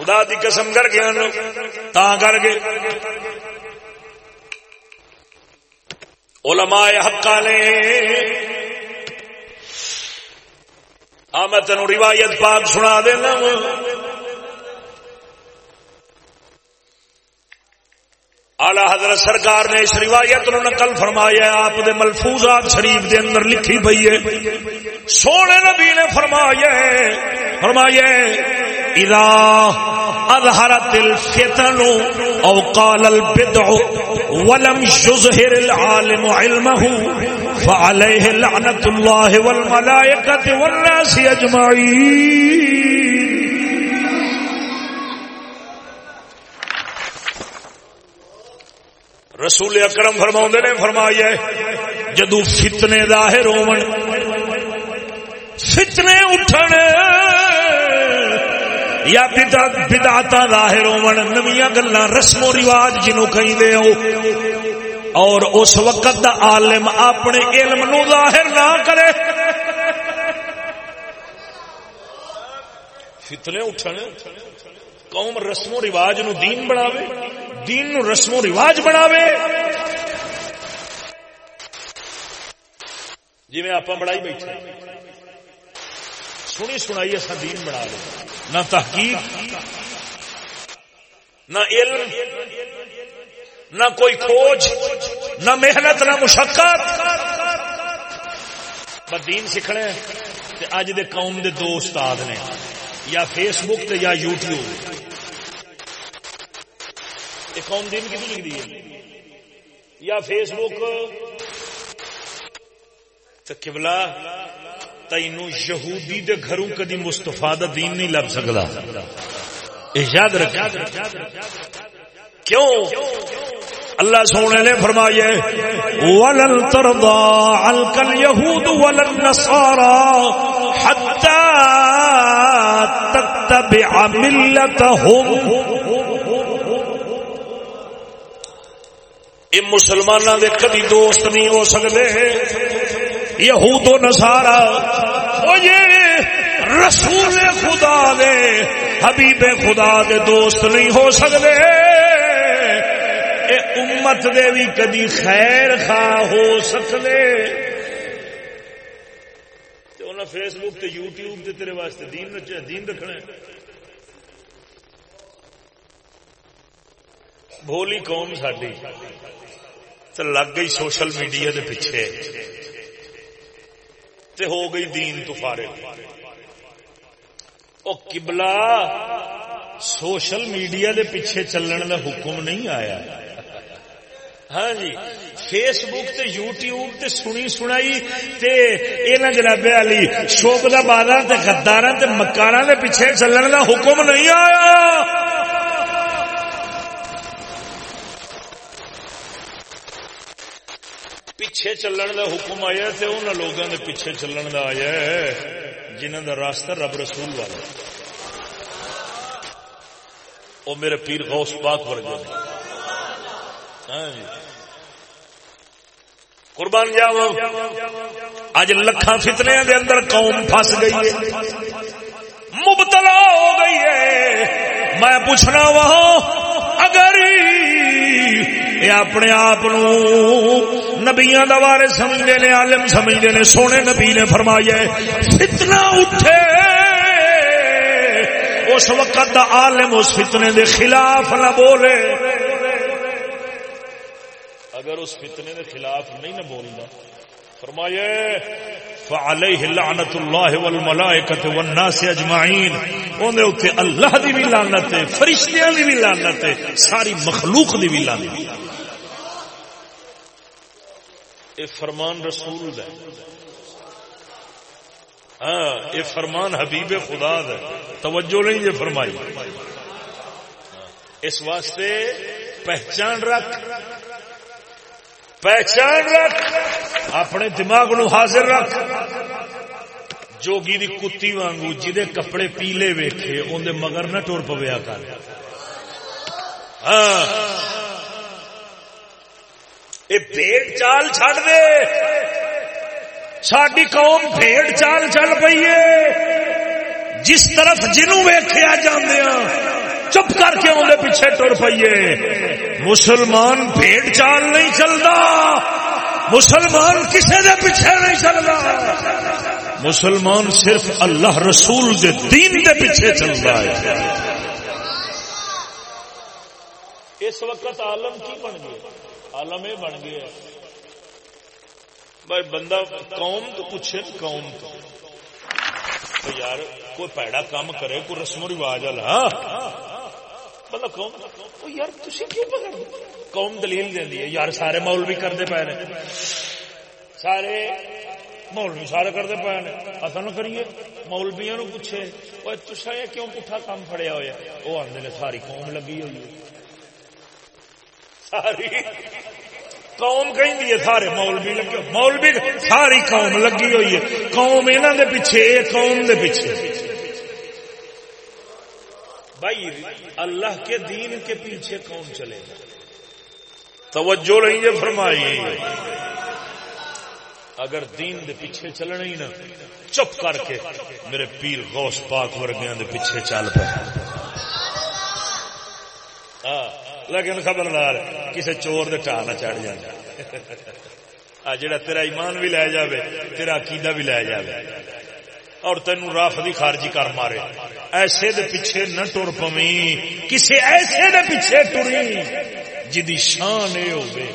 خدا دی قسم کر کے تا کر کے۔ علماء حقا نے آ، میں تینوں روایت پاک سنا دینا آلہ حضرت سرکار نے اس روایت نو نقل فرمایا، آپ دے ملفوظات شریف دے اندر لکھی پئی ہے۔ سونے نبی نے فرمایا فرمایا اذا اظهرت الفتن او قال البدع ولم يظهر العالم علمه فعليه لعنه الله والملائكه والناس اجمعين رسول اکرم فرما نے فرمایا جدو فتنے ظاہر ہو فتنے اٹھن یا بداتا ظاہر ہو نمیا گلا رسم و رواج جنو کہیں دے ہو۔ اور اس وقت دا عالم اپنے علم نو ظاہر نہ کرے۔ فتنے اٹھن، قوم رسم و رواج نو دین بناوے، دین نو رسم و رواج بناوے۔ جی میں آپ بڑائی بیٹھے۔ سنی سنائی اصا دین بنا لے نہ تحقیق، نہ علم، نہ کوئی کھوج، نہ محنت، نہ مشقت۔ بس دین سیکھنے تے اج دے قوم دے دو استاد نے، یا فیس بک تے یا یوٹیوب یہ قوم دین کی لکھ دی ہے؟ یا فیس بک تو کبلا تینو یہودی دے گھروں کدی مستفا دا دین نہیں لب سکتا یاد رکھ۔ کیوں؟ اللہ سونے نے فرمایا ولن ترضى عنك اليهود ولا النصارى حتى تتبع ملتهم۔ یہ مسلمانوں دے کدی دوست نہیں ہو سکتے یہود و نسارا رسول خدا دے، حبیب خدا دے دوست نہیں ہو سکتے۔ اے امت دے بھی کدی خیر خواہ ہو سکتے۔ فیس بک تے یوٹیوب تے تیرے واسطے دین دین رکھنا بولی قوم ساری تو لگ گئی سوشل میڈیا دے پیچھے۔ تے ہو گئی دین تو فارے او قبلہ سوشل میڈیا دے پیچھے چلن دا حکم نہیں آیا۔ ہاں جی فیس بک تے یوٹیوب تے سنی سنائی تے انہاں جناب علی شوبدہ باداں تے غداراں تے مکاراں دے پیچھے چلن دا حکم نہیں آیا۔ پیچھے چلن دا حکم آیا تے ان لوگوں دے پیچھے چلن دا آیا جنہوں دا راستہ رب رسول والا وہ میرے پیر غوث پاک ورگے ہاں جی۔ قربان جاو اج لکھاں فتنے دے اندر قوم پھس گئی ہے۔ مبتلا ہو گئی ہے۔ میں پوچھنا وہاں اگر یہ اپنے آپ نبیا دوارے سمجھتے نے عالم سمجھتے نے سونے نبی نے فرمایا فتنا اٹھے اس وقت دا عالم اس فتنے دے خلاف نہ بولے اگر اس فتنے دے خلاف نہیں نہ بولتا فرمایا فعليه لعنت الله والملائکه والناس اجمعین اون دے اوتے اللہ دی بھی لعنت ہے فرشتیاں دی بھی لعنت ہے ساری مخلوق دی بھی لعنت ہے یہ فرمان رسول ہے ہاں یہ فرمان حبیب خدا ہے توجہ نہیں یہ فرمائی۔ اس واسطے پہچان رکھ۔ پہچان رکھ۔ اپنے دماغ نو حاضر رکھ۔ جوگی دی کتی وانگو جی کپڑے پیلے ویکھے اندر مگر نہ ٹور پویا کر۔ ہاں۔ یہ بھیڑ چال چھڑ دے۔ ساری قوم بھیڑ چال چل پی ہے جس طرف جنوں ویخیا جانے چپ کر کے اندر پیچھے ٹر پیے مسلمان بھیڑ چال نہیں چلتا مسلمان کسی دے پیچھے نہیں چلتا مسلمان صرف اللہ رسول دے دین دے پیچھے چلتا ہے اس وقت عالم کی بن گیا عالم یہ بن گیا بھائی بندہ قوم تو پوچھے قوم تو۔ یار، کوئی پیڑا کام کرے، کوئی رسم و رواج والا۔ ہاں۔ بندہ قوم یار تھی کیوں پکڑ قوم دلیل دینی ہے۔ یار سارے مول بھی کرتے پے نے۔ سارے مولوی سارے کرتے پے نے۔ اصل نہ کریے مولویا نو پوچھے۔ تصا یہ کیوں پٹھا کام فڑیا ہوا وہ آدھے نے ساری قوم لگی ہوئی ہے۔ ساری۔ قوم کہیں سارے مولوی لگے مولوی ساری قوم لگی ہوئی ہے۔ قوم یہاں دے پیچھے قوم دے پیچھے۔ بھائی، اللہ کے دین کے پیچھے کون چلے۔ گا توجہ نہیں یہ فرمائی۔ اگر دین دے پیچھے چلنا ہی نا، چپ کر کے میرے پیر غوث پاک ورگیاں دے پیچھے چل پہ ہاں۔ لیکن خبردار کسی چور دے ٹا نہ چڑھ جائے۔ جڑا تیرا ایمان بھی لے جاوے، تیرا عقیدہ بھی لے جاوے۔ اور تین رافدی خارجی کر مارے۔ ایسے دے پیچھے نہ ٹر پوی کسی ایسے دے پیچھے ٹری جی جدی شان یہ ہوگی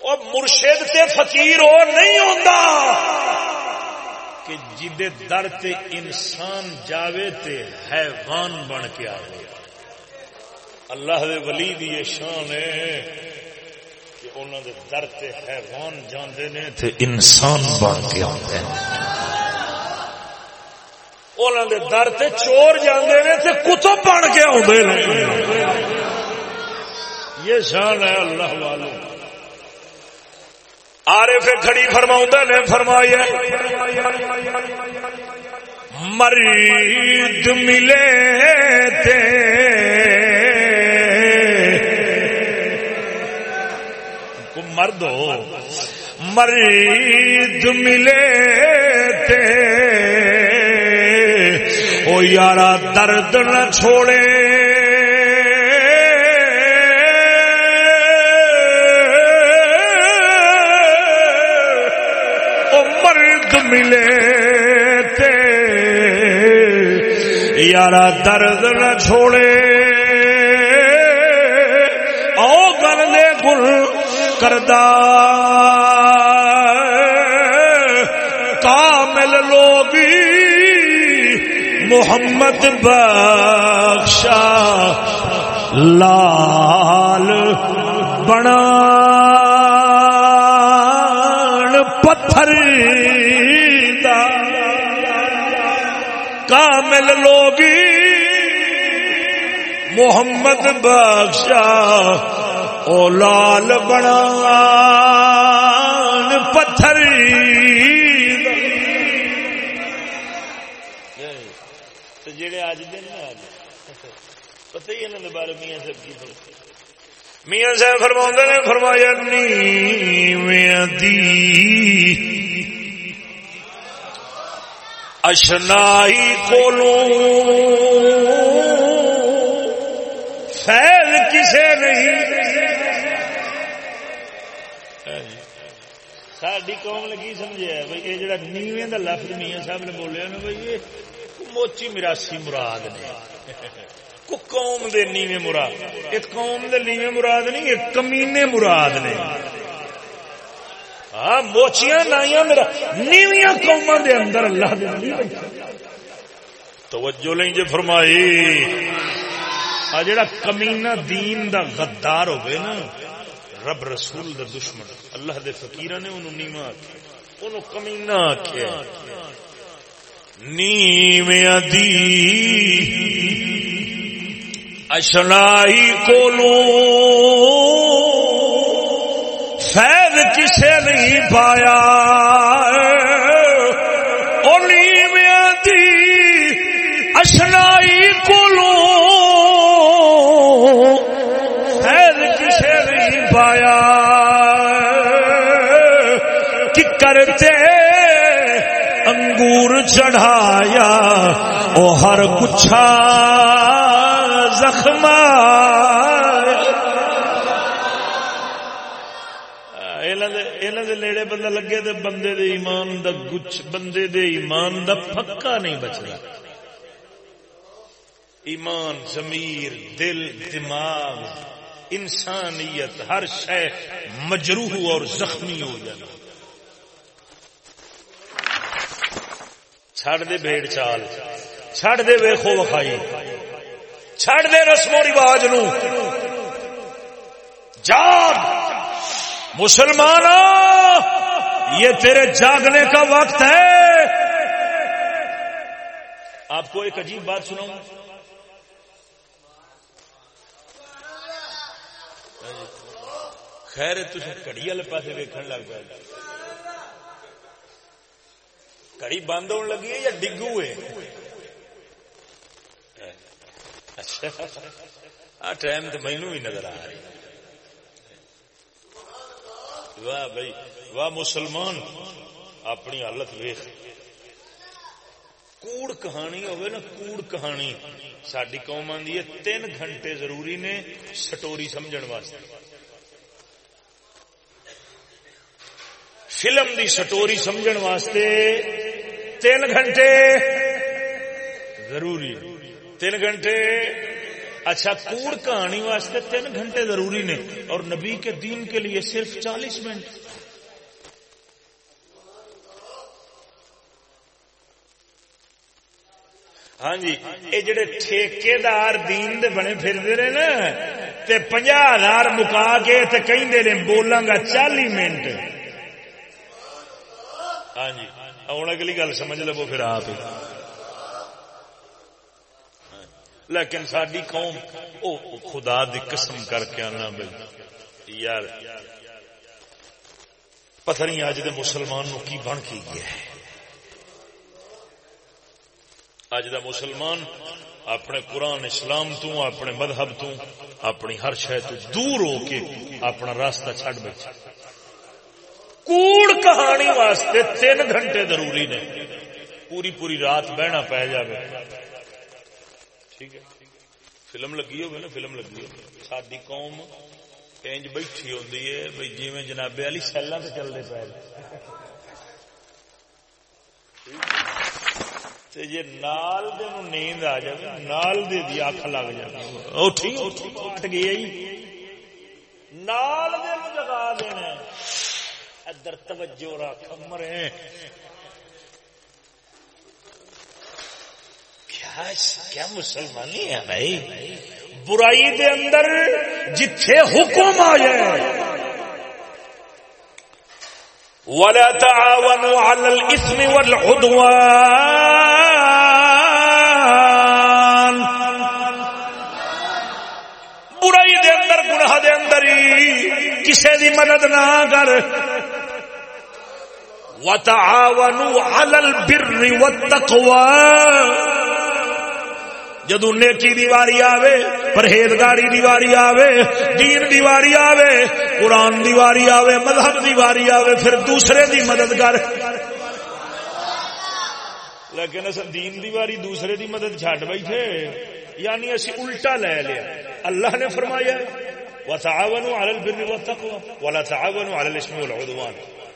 اور مرشد تے فقیر وہ نہیں ہوتا کہ جدے در تے انسان جاوے تے حیوان بن کے آئے اللہ دے ولی دی یہ شان ہے کہ انہوں دے در تے حیوان جاندے نے تے انسان بن کے آتے ہیں۔ انہوں دے در تے چور جاندے نے تے کتب بن کے آتے ہیں یہ شان ہے اللہ والوں۔ آرے پھر کھڑی فرما نے فرمایا، مرید ملے تے۔ مرد ہو۔ مرید ملے تے۔ او یارا درد نہ چھوڑے۔ ملے تے۔ یارا درد نہ چھوڑے۔ او گل دے گل کردا کامل لوگی محمد بخشا لال بنا پتھر کامل لوگی محمد بادشاہ او لال بنا پتھر جڑے اج دن پتہ ہی انہوں نے بارے میاں صاحب کی میاں صاحب فرما نے فرمایا نی دی اشنائی کولو فیل کسے نہیں۔ ساری قوم نے کی سمجھا بھائی یہ جڑا نیویں دا لفظ میاں صاحب نے بولیا نا بھائی یہ موچی مراسی مراد نے۔ کو قوم دے نیویں مراد؟ ایک قوم دے نیویں مراد نہیں، ایک کمینے مراد نے۔ ہاں موچیاں لائیاں میرا نیویاں قوما دے اندر اللہ دے توجہ لیں جے فرمائی۔ آ جڑا کمینا دین دا غدار ہوے نا، رب رسول دا دشمن۔ اللہ دے فقیر نے انہوں نیما آخیا انہوں کمینا آخیا نیم ادی اشنائی کولو فیض کسے نہیں پایا۔ نیم ادی اشنائی کولو فیض کسے نہیں پایا۔ کہ کرتے انگور چڑھایا، او ہر کچھا زخم نیڑے بندہ لگے تو بندے دے ایمان دا گچھ، بندے دے ایمان دا پکا نہیں بچتا ایمان، ضمیر، دل، دماغ، انسانیت، ہر شے مجروح اور زخمی ہو جانا۔ چھڑ دے بھیڑ چال، چھڑ دے ویخو وکھائی چھڑ دے رسم و رواج نو۔ جاگ مسلمان یہ تیرے جاگنے کا وقت ہے۔ آپ کو ایک عجیب بات سناؤں۔ خیر تھی کڑی والے پاس ویکن لگ پائے کڑی بند ہونے لگی ہے یا ڈگو ہے؟ اچھا۔ ٹائم تو مینو بھی نظر آ رہی واہ بھائی، واہ مسلمان، اپنی حالت ویخ۔ کوڑ کہانی ہوئے نا، کوڑ کہانی۔ ساری قوم آدھی ہے، تین گھنٹے ضروری نے سٹوری سمجھن واسطے۔ فلم دی سٹوری سمجھن واسطے تین گھنٹے ضروری۔ تین گھنٹے اچھا کوڑ کہانی واسطے تین گھنٹے ضروری نے اور نبی کے دین کے لیے صرف چالیس منٹ ہاں جی یہ جڑے ٹھیکے دار دین دے بنے پھرتے رہے نا تے پنجا ہزار مکا کے تے کہیں دے بولاں گا چالی منٹ ہاں جی ہوں اگلی گل سمجھ لو پھر آپ لیکن ساری قوم، او خدا دی قسم کر کے آنا بھائی یار پتہ نہیں اج دے مسلمان نو کی بن کے گیا ہے؟ اج دا مسلمان اپنے قرآن اسلام تو، اپنے مذہب تو، اپنی ہر شہ تو دور ہو کے اپنا راستہ چھڈ بیٹھا۔ کوڑ کہانی واسطے تین گھنٹے ضروری نے۔ پوری پوری رات بہنا پی جائے ٹھیک ہے۔ فلم لگی ہوگی نا، فلم لگی ہوگی۔ ساری قوم انج بیٹھی ہوتی ہے بھائی جی میں جنابے والی سیلوں سے چلتے پے جی نال دے نیند آ جائے نال دے دی اکھ لگ جائے اٹھ گئی جی۔ نال دے جگا دینا ادھر توجہ رکھ مرے۔ کیا مسلمانی ہے بھائی؟ برائی دے اندر جتھے حکم آ جائے ولا تعاونوا على الاثم والعدوان۔ برائی دے اندر، گناہ دے اندر ہی کسے دی مدد نہ کر۔ وتعاونوا على البر والتقوى۔ جدو نیکی دیواری آوے، پرہیزگاری دیواری آوے، دین دیواری آوے، قرآن دیواری آوے، مذہب دیواری آوے، پھر دوسرے دی مدد کر لیکن اصل دین دیواری دوسرے دی مدد چھڈ بیٹھے۔ یعنی اسی الٹا لے لیا۔ اللہ نے فرمایا، وتعاونوا على البر والتقوى ولا تعاونوا على الاثم والعدوان۔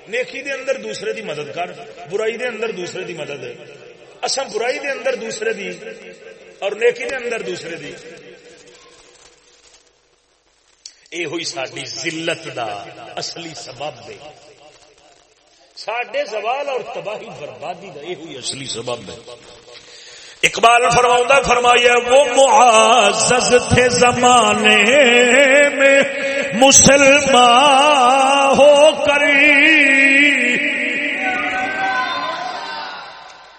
نیکی دے اندر دوسرے دی مدد کر برائی دے اندر دوسرے دی مدد۔ اصل برائی دے اندر دوسرے دی اور نیکی دے اندر دوسرے دی۔ اے ہوئی ساری ذلت دا اصلی سبب دے۔ ساڈے زوال اور تباہی بربادی دا اے ہوئی اصلی سبب ہے اقبال فرماؤں فرمایا وہ معزز تھے زمانے میں مسلمان ہو کر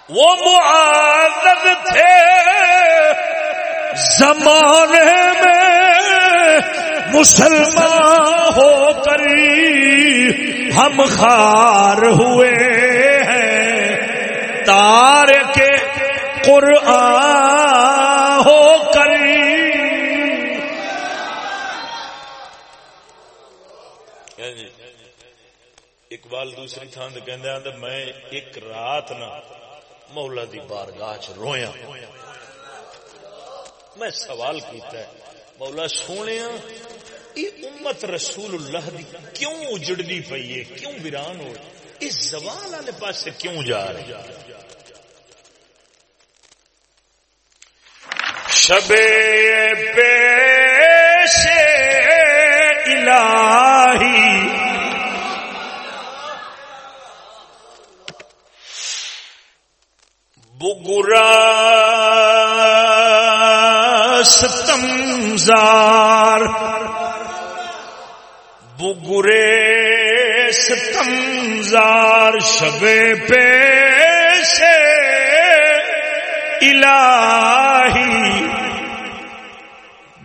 وہ معذد تھے زمانے میں مسلمان ہو کر ہم خار ہوئے ہیں۔ تار کے قرآن ہو کر جی؟ اقبال دوسری تھان کہ میں ایک رات نہ مولا دی بارگاہ چ رویا میں سوال کیتا ہے، مولا سونے یہ امت رسول اللہ دی کیوں اجڑی پی ہے؟ کیوں ویران ہو اس زوال والے پاس کیوں جا رہے شب پیش الہی۔ بگرا ستمزار بگرے ستمزار شب پیش الہی۔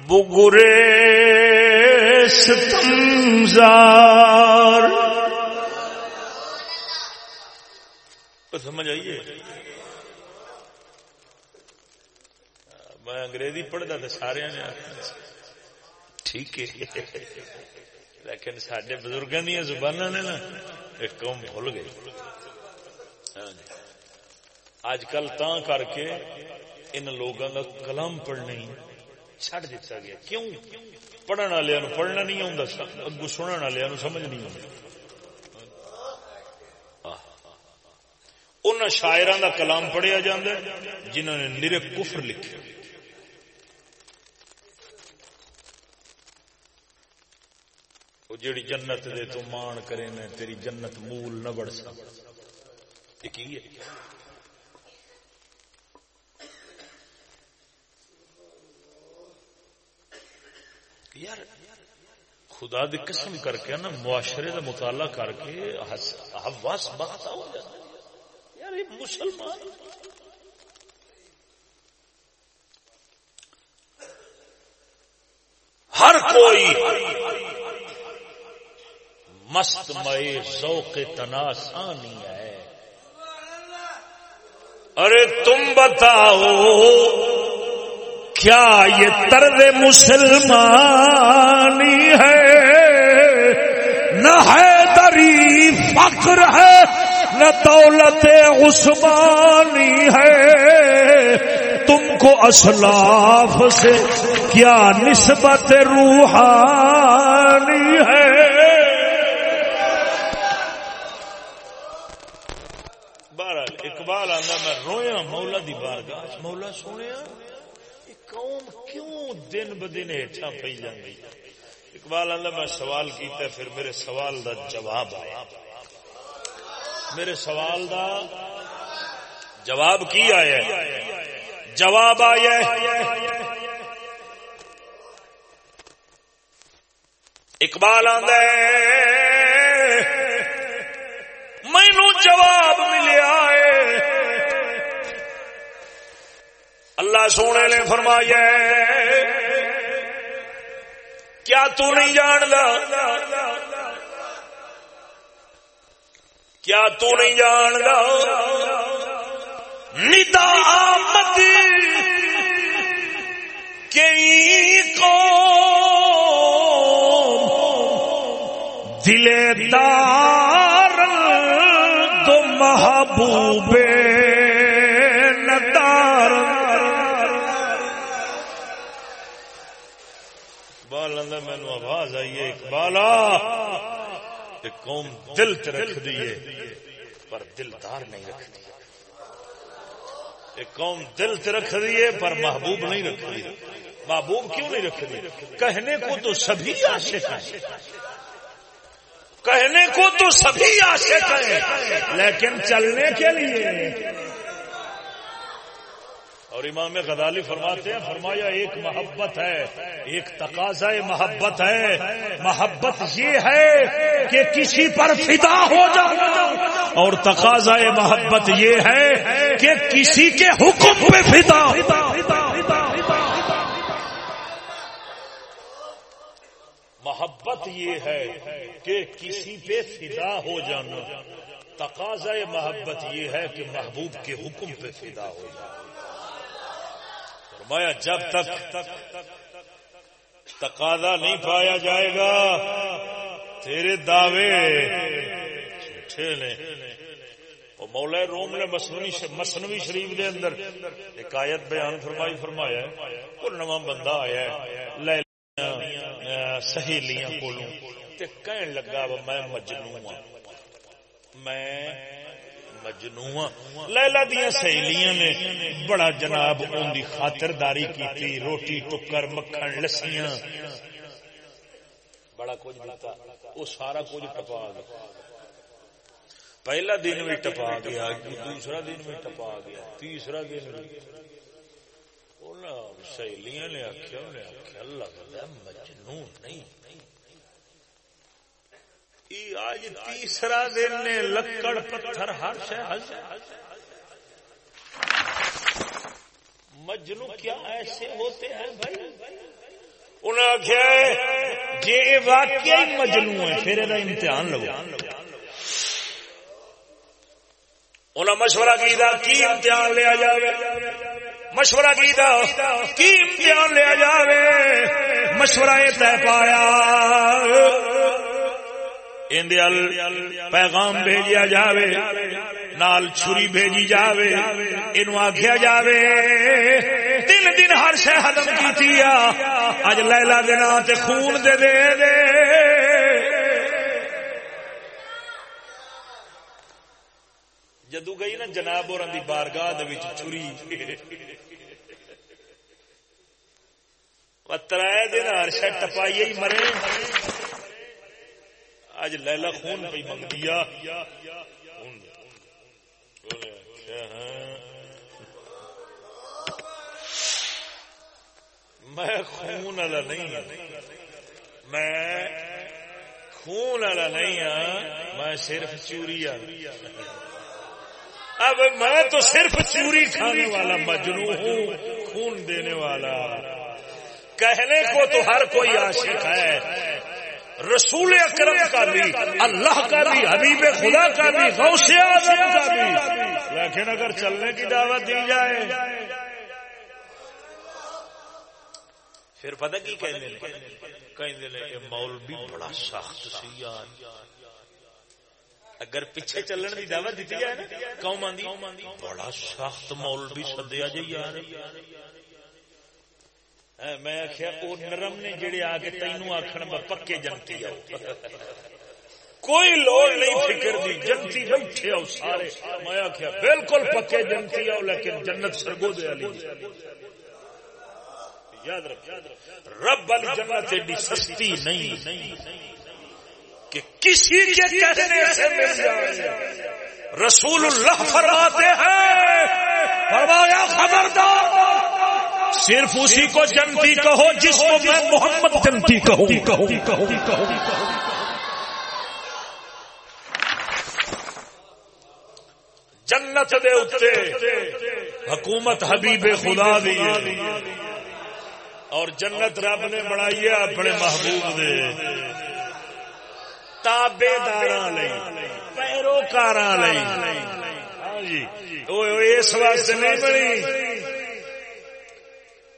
بگرے ستمزار سمجھ آئیے۔ میں انگریزی پڑھتا تو سارے نے ٹھیک ہے۔ لیکن سڈے بزرگوں دیا زبان نے نا ایک قوم بھول گئی۔ اج کل تا کر کے ان لوگوں کا کلام پڑھنا ہی چڈ دتا گیا۔ کیوں؟ پڑھنے والے پڑھنا نہیں آتا اگو سننے والے سمجھ نہیں آتا ان شاعران کا کلام پڑھیا جا جنہوں نے نرے کفر لکھے۔ وہ جیڑی جنت دے تو مان کرے نے تیری جنت مول نہ بڑھ سا۔ یار، خدا دی قسم کر کے نا معاشرے کا مطالعہ کر کے حواس بات ہو جاتا یار، یہ مسلمان۔ ہر کوئی مست مئے ذوق تناسانی ہے۔ ارے تم بتاؤ، کیا یہ طرز مسلمانی ہے؟ نہ ہے دری فخر ہے، نہ دولت عثمانی ہے۔ تم کو اسلاف سے کیا نسبت روحانی ہے اقبال آتا میں رویا مولا دی بارگاہ مولا سونے قوم کیوں دن ب دن ہیٹا پی جی اقبال آتا میں سوال کیتا، پھر میرے سوال دا جواب آیا۔ میرے سوال دا جواب کی آیا؟ جواب آیا۔ اقبال آدھا مینو جواب ملیا۔ اللہ سونے نے فرمایا کیا تو نہیں جان کیا تو نہیں جان ندا مت کو دلے دار تو محبوب آئیے اقبالا قوم دل چ رکھ دیے پر دلدار نہیں رکھ دی قوم دل چ رکھ دیے پر محبوب نہیں رکھ دی محبوب کیوں نہیں رکھ دی کہنے کو تو سبھی عاشق ہیں۔ کہنے کو تو سبھی عاشق ہیں، لیکن چلنے کے لیے اور امام غزالی فرماتے ہیں، فرمایا ایک محبت ہے، ایک تقاضا محبت ہے۔ محبت یہ ہے کہ کسی پر فدا ہو جانا اور تقاضا محبت یہ ہے کہ کسی کے حکم پہ فدا محبت یہ ہے کہ کسی پہ فدا ہو جانا۔ تقاضا محبت یہ ہے کہ محبوب کے حکم پہ فدا ہو جانا۔ فرمایا، جب تک تقاضا نہیں پایا جائے گا، تیرے دعوے جھوٹے نے۔ مولا روم نے مسنوی مسنوی شریف دے اندر ایک آیت بیان فرمائی، فرمایا وہ نواں بندہ آیا ہے سہیلیاں کولوں تے کہن لگا میں مجنو ہاں میں مجنو لیلا دیا سہیلیاں نے بڑا جناب ان کی خاطرداری کی روٹی، ٹکر، مکھن، لسیاں۔ بڑا کچھ دیتا وہ سارا کچھ ٹپا گیا۔ پہلا دن بھی ٹپا گیا، دوسرا دن بھی ٹپا گیا، تیسرا دن بھی۔ سہیلیاں نے آخیا انہیں آخیا اللہ مجنو نہیں۔ آج تیسرا دن نے لکڑ پتھر ہر شہر مجنو کیا ایسے ہوتے ہیں بھائی؟ انہیں آخیا جی واقعی مجنو ہے، پھر یہ امتحان لو انہیں مشورہ کیا کی امتحان لیا جائے مشورہ کیا کی امتحان لیا جائے مشورہ یہ طے پایا۔ پیغام بھیجیا جاوے، نال چھری بھیجی جاوے ان آخیا جاوے، دن دن ہر شہ ختم کی اج لیلا دن تے خون دے دے دے۔ جدو گئی نا جناب اور بارگاہ چھری۔ تر دن ہر شہ ٹپائی مرے۔ اج لیلا خون پہ منگ دیا میں خون والا نہیں ہاں۔ میں خون والا نہیں ہوں میں صرف چوری ہاں۔ اب میں تو صرف چوری کھانے والا مجنو ہوں۔ خون دینے والا۔ کہنے کو تو ہر کوئی عاشق ہے۔ رسول اکرم کا بھی، اللہ کا بھی، حبیب خدا کا بھی، غوث اعظم کا بھی۔ لیکن اگر چلنے کی دعوت دی جائے، پھر پتہ کی کہنے کہنے کہیں مولوی بڑا سخت سی یار۔ اگر پیچھے چلن کی دعوت دیتی جائے نا، قوم آندی، بڑا سخت مولوی سدیا جی یار۔ میں آخیا وہ نرم نے جڑے آ کے تینوں آخر میں پکے جنتی آؤ کوئی لوڑ نہیں فکر دی، جنتی بیٹھے آؤ سارے۔ میں آخیا، بالکل پکے جنتی آؤ لیکن جنت سرگو دے علی۔ یاد رکھ، رب والی جنت ایڈی سستی نہیں کہ کسی کے کہنے سے مل جائے۔ رسول اللہ فرماتے ہیں، فرمایا خبردار۔ صرف اسی کو جنتی کہو جس کو میں محمد جنتی کہوں۔ جنت دے اتنے حکومت حبیب خدا دی اور جنت رب نے بنائی ہے اپنے محبوب دے۔ تابے دار پیروکار اس واسطے نہیں بنی۔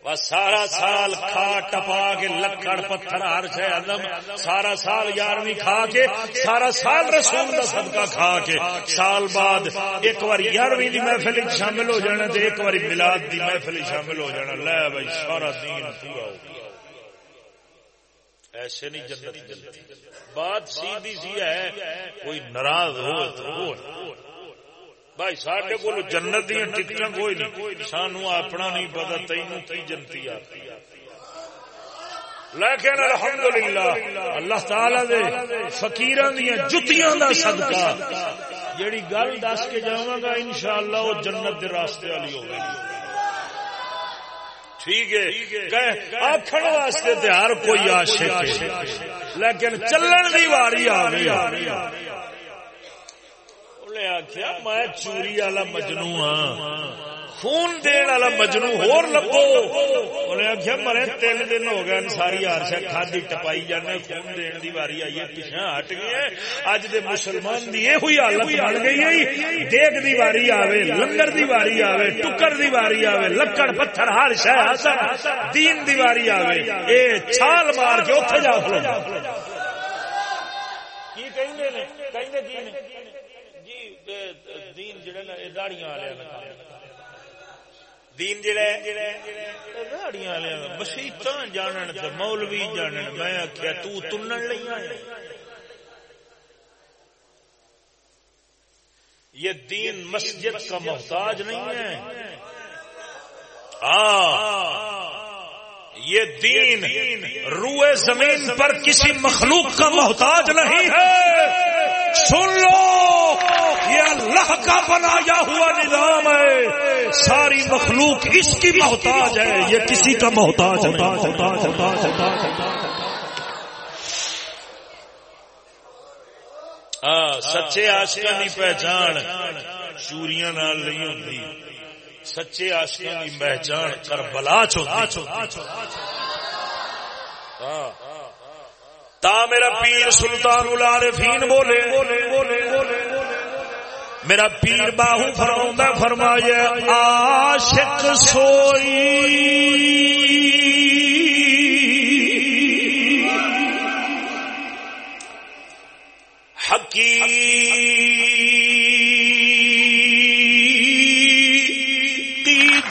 سارا سال کھا ٹپا کے لکڑ پتھر ہر شہ ادم سارا سال یارویں کھا کے، سارا سال رسول کا صدقہ کھا کے۔ سال بعد ایک بار یارویں کی محفل شامل ہو جانا تو ایک بار ملاد کی محفل شامل ہو جانا۔ لے بھائی، سارا دین پورا ہو ایسے نہیں جنت بات سیدھی سی ہے، کوئی ناراض ہو تو بھائی سڈے کو جنت دیا ٹکٹ کوئی نہیں۔ سانو اپنا نہیں پتا تین کی جنتی آتی لیکن الحمدللہ، اللہ تعالی دے فقیراں دیا جتیاں دا صدقہ۔ جیڑی گل دس کے جاواں گا، انشاءاللہ وہ جنت دے راستے والی ہوے گی ٹھیک ہے۔ آخر واسطے تیار کوئی عاشق ہے۔ لیکن چلن دی واری آ گئی نے آخیا میں چوری والا مجنو ہاں۔ خون دین والا مجنو ہور لبو۔ انہیں آخیا مرے تین دن ہو گئے ساری ہارشا کھادی ٹپائی جانا خون دین دی واری آئی ہے پیچھا ہٹ گئے اج دے مسلمان دی یہ ہوئی حالت بن گئی ہے۔ دیگ دی واری آوے، لنگر دی واری آوے، ٹکر دی واری آوے، لکڑ، پتھر، ہر شہ دین دی واری آوے۔ اے چھال مار کے اتنے جا کھلو کی کہیں جی دین جڑے نا داڑیاں والے دین جڑا مسیحت جانن مولوی جانن۔ میں تنن لئی آیا یہ دین مسجد کا محتاج نہیں ہے۔ یہ دین روئے زمین پر کسی مخلوق کا محتاج نہیں ہے۔ سن لو، یہ اللہ کا بنایا ہوا نظام ہے۔ ساری مخلوق اس کی محتاج ہے، یہ کسی کا محتاج ہاں سچے آشکا کی پہچان چوریاں نال نہیں ہوتی سچے آشکا کی پہچان کر بلا ہاں۔ تا میرا پیر سلطان العارفین بولے۔ بولے بولے بولے میرا پیر باہو فرما فرمایا عاشق سوئی۔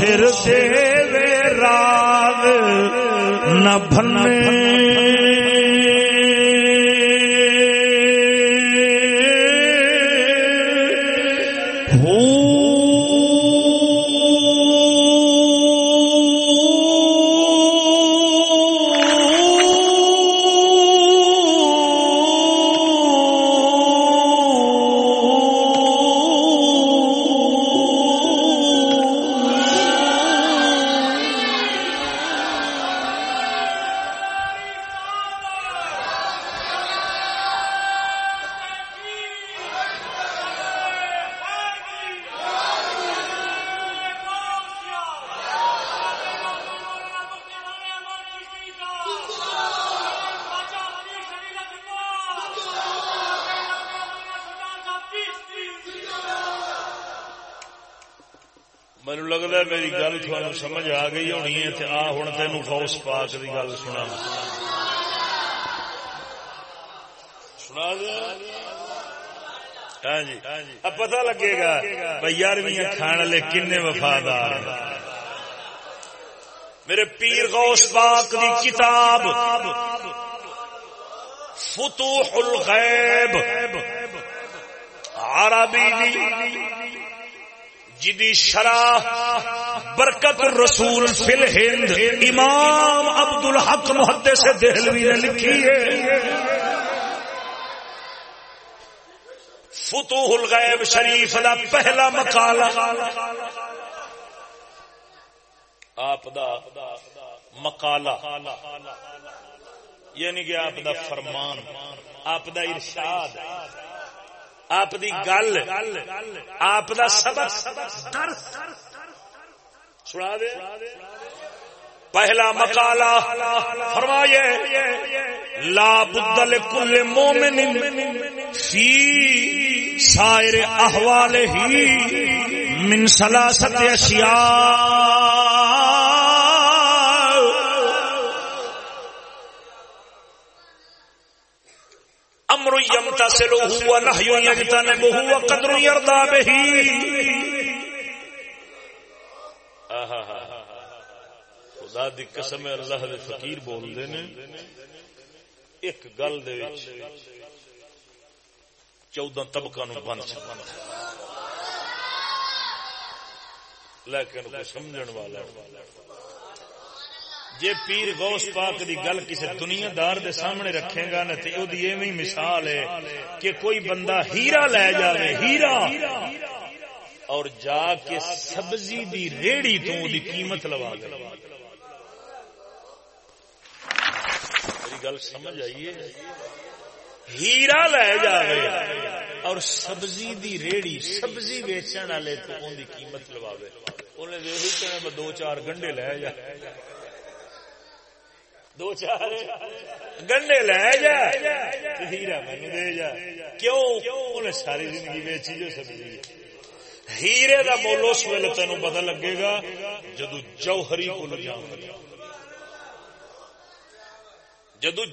سر دے راگ نہ بھنے الحق محدث دہلوی نے لکھی ہے۔ فتوح الغیب شریف دا پہلا مقالہ۔ آپ دا مقالہ۔ یعنی کہ آپ دا فرمان۔ آپ دا ارشاد۔ آپ دی گل۔ آپ دا سبق۔ سنا دے۔ پہلا مقالہ فرمائیے لا بدل کل مومن فی سائر احوال ہی من سلاست اشیاء۔ امر يمتثله ونهي يجتنبه وقدر يرضى به خدا دی قسم اللہ دے فقیر بول دے نے ایک گل دے وچ چودہ طبقہ نو بن لیکن کوئی سمجھن والا جے پیر غوث پاک دی گل کسی دنیا دار دے سامنے رکھے گا نا، تے او دی ایویں مثال ہے کہ کوئی بندہ ہیرا لے جاوے، ہیرا۔ اور جا کے سبزی دی ریڑی تو دی قیمت لوا دے میری گل سمجھ آئیے ہیرا لے جاوے اور سبزی دی ریڑی سبزی ویچن والے تو ان دی قیمت لواوے۔ انہیں وہی کہ دو چار گنڈے لے جا۔ دو چار گنڈے لے جا۔ ہیرا مینو دے جا۔ کیوں؟ انہیں ساری زندگی ویچی جو سبزی ہیرے دا مول اس ویل تین پتا لگے گا جدو جوہری کو جاؤں جدو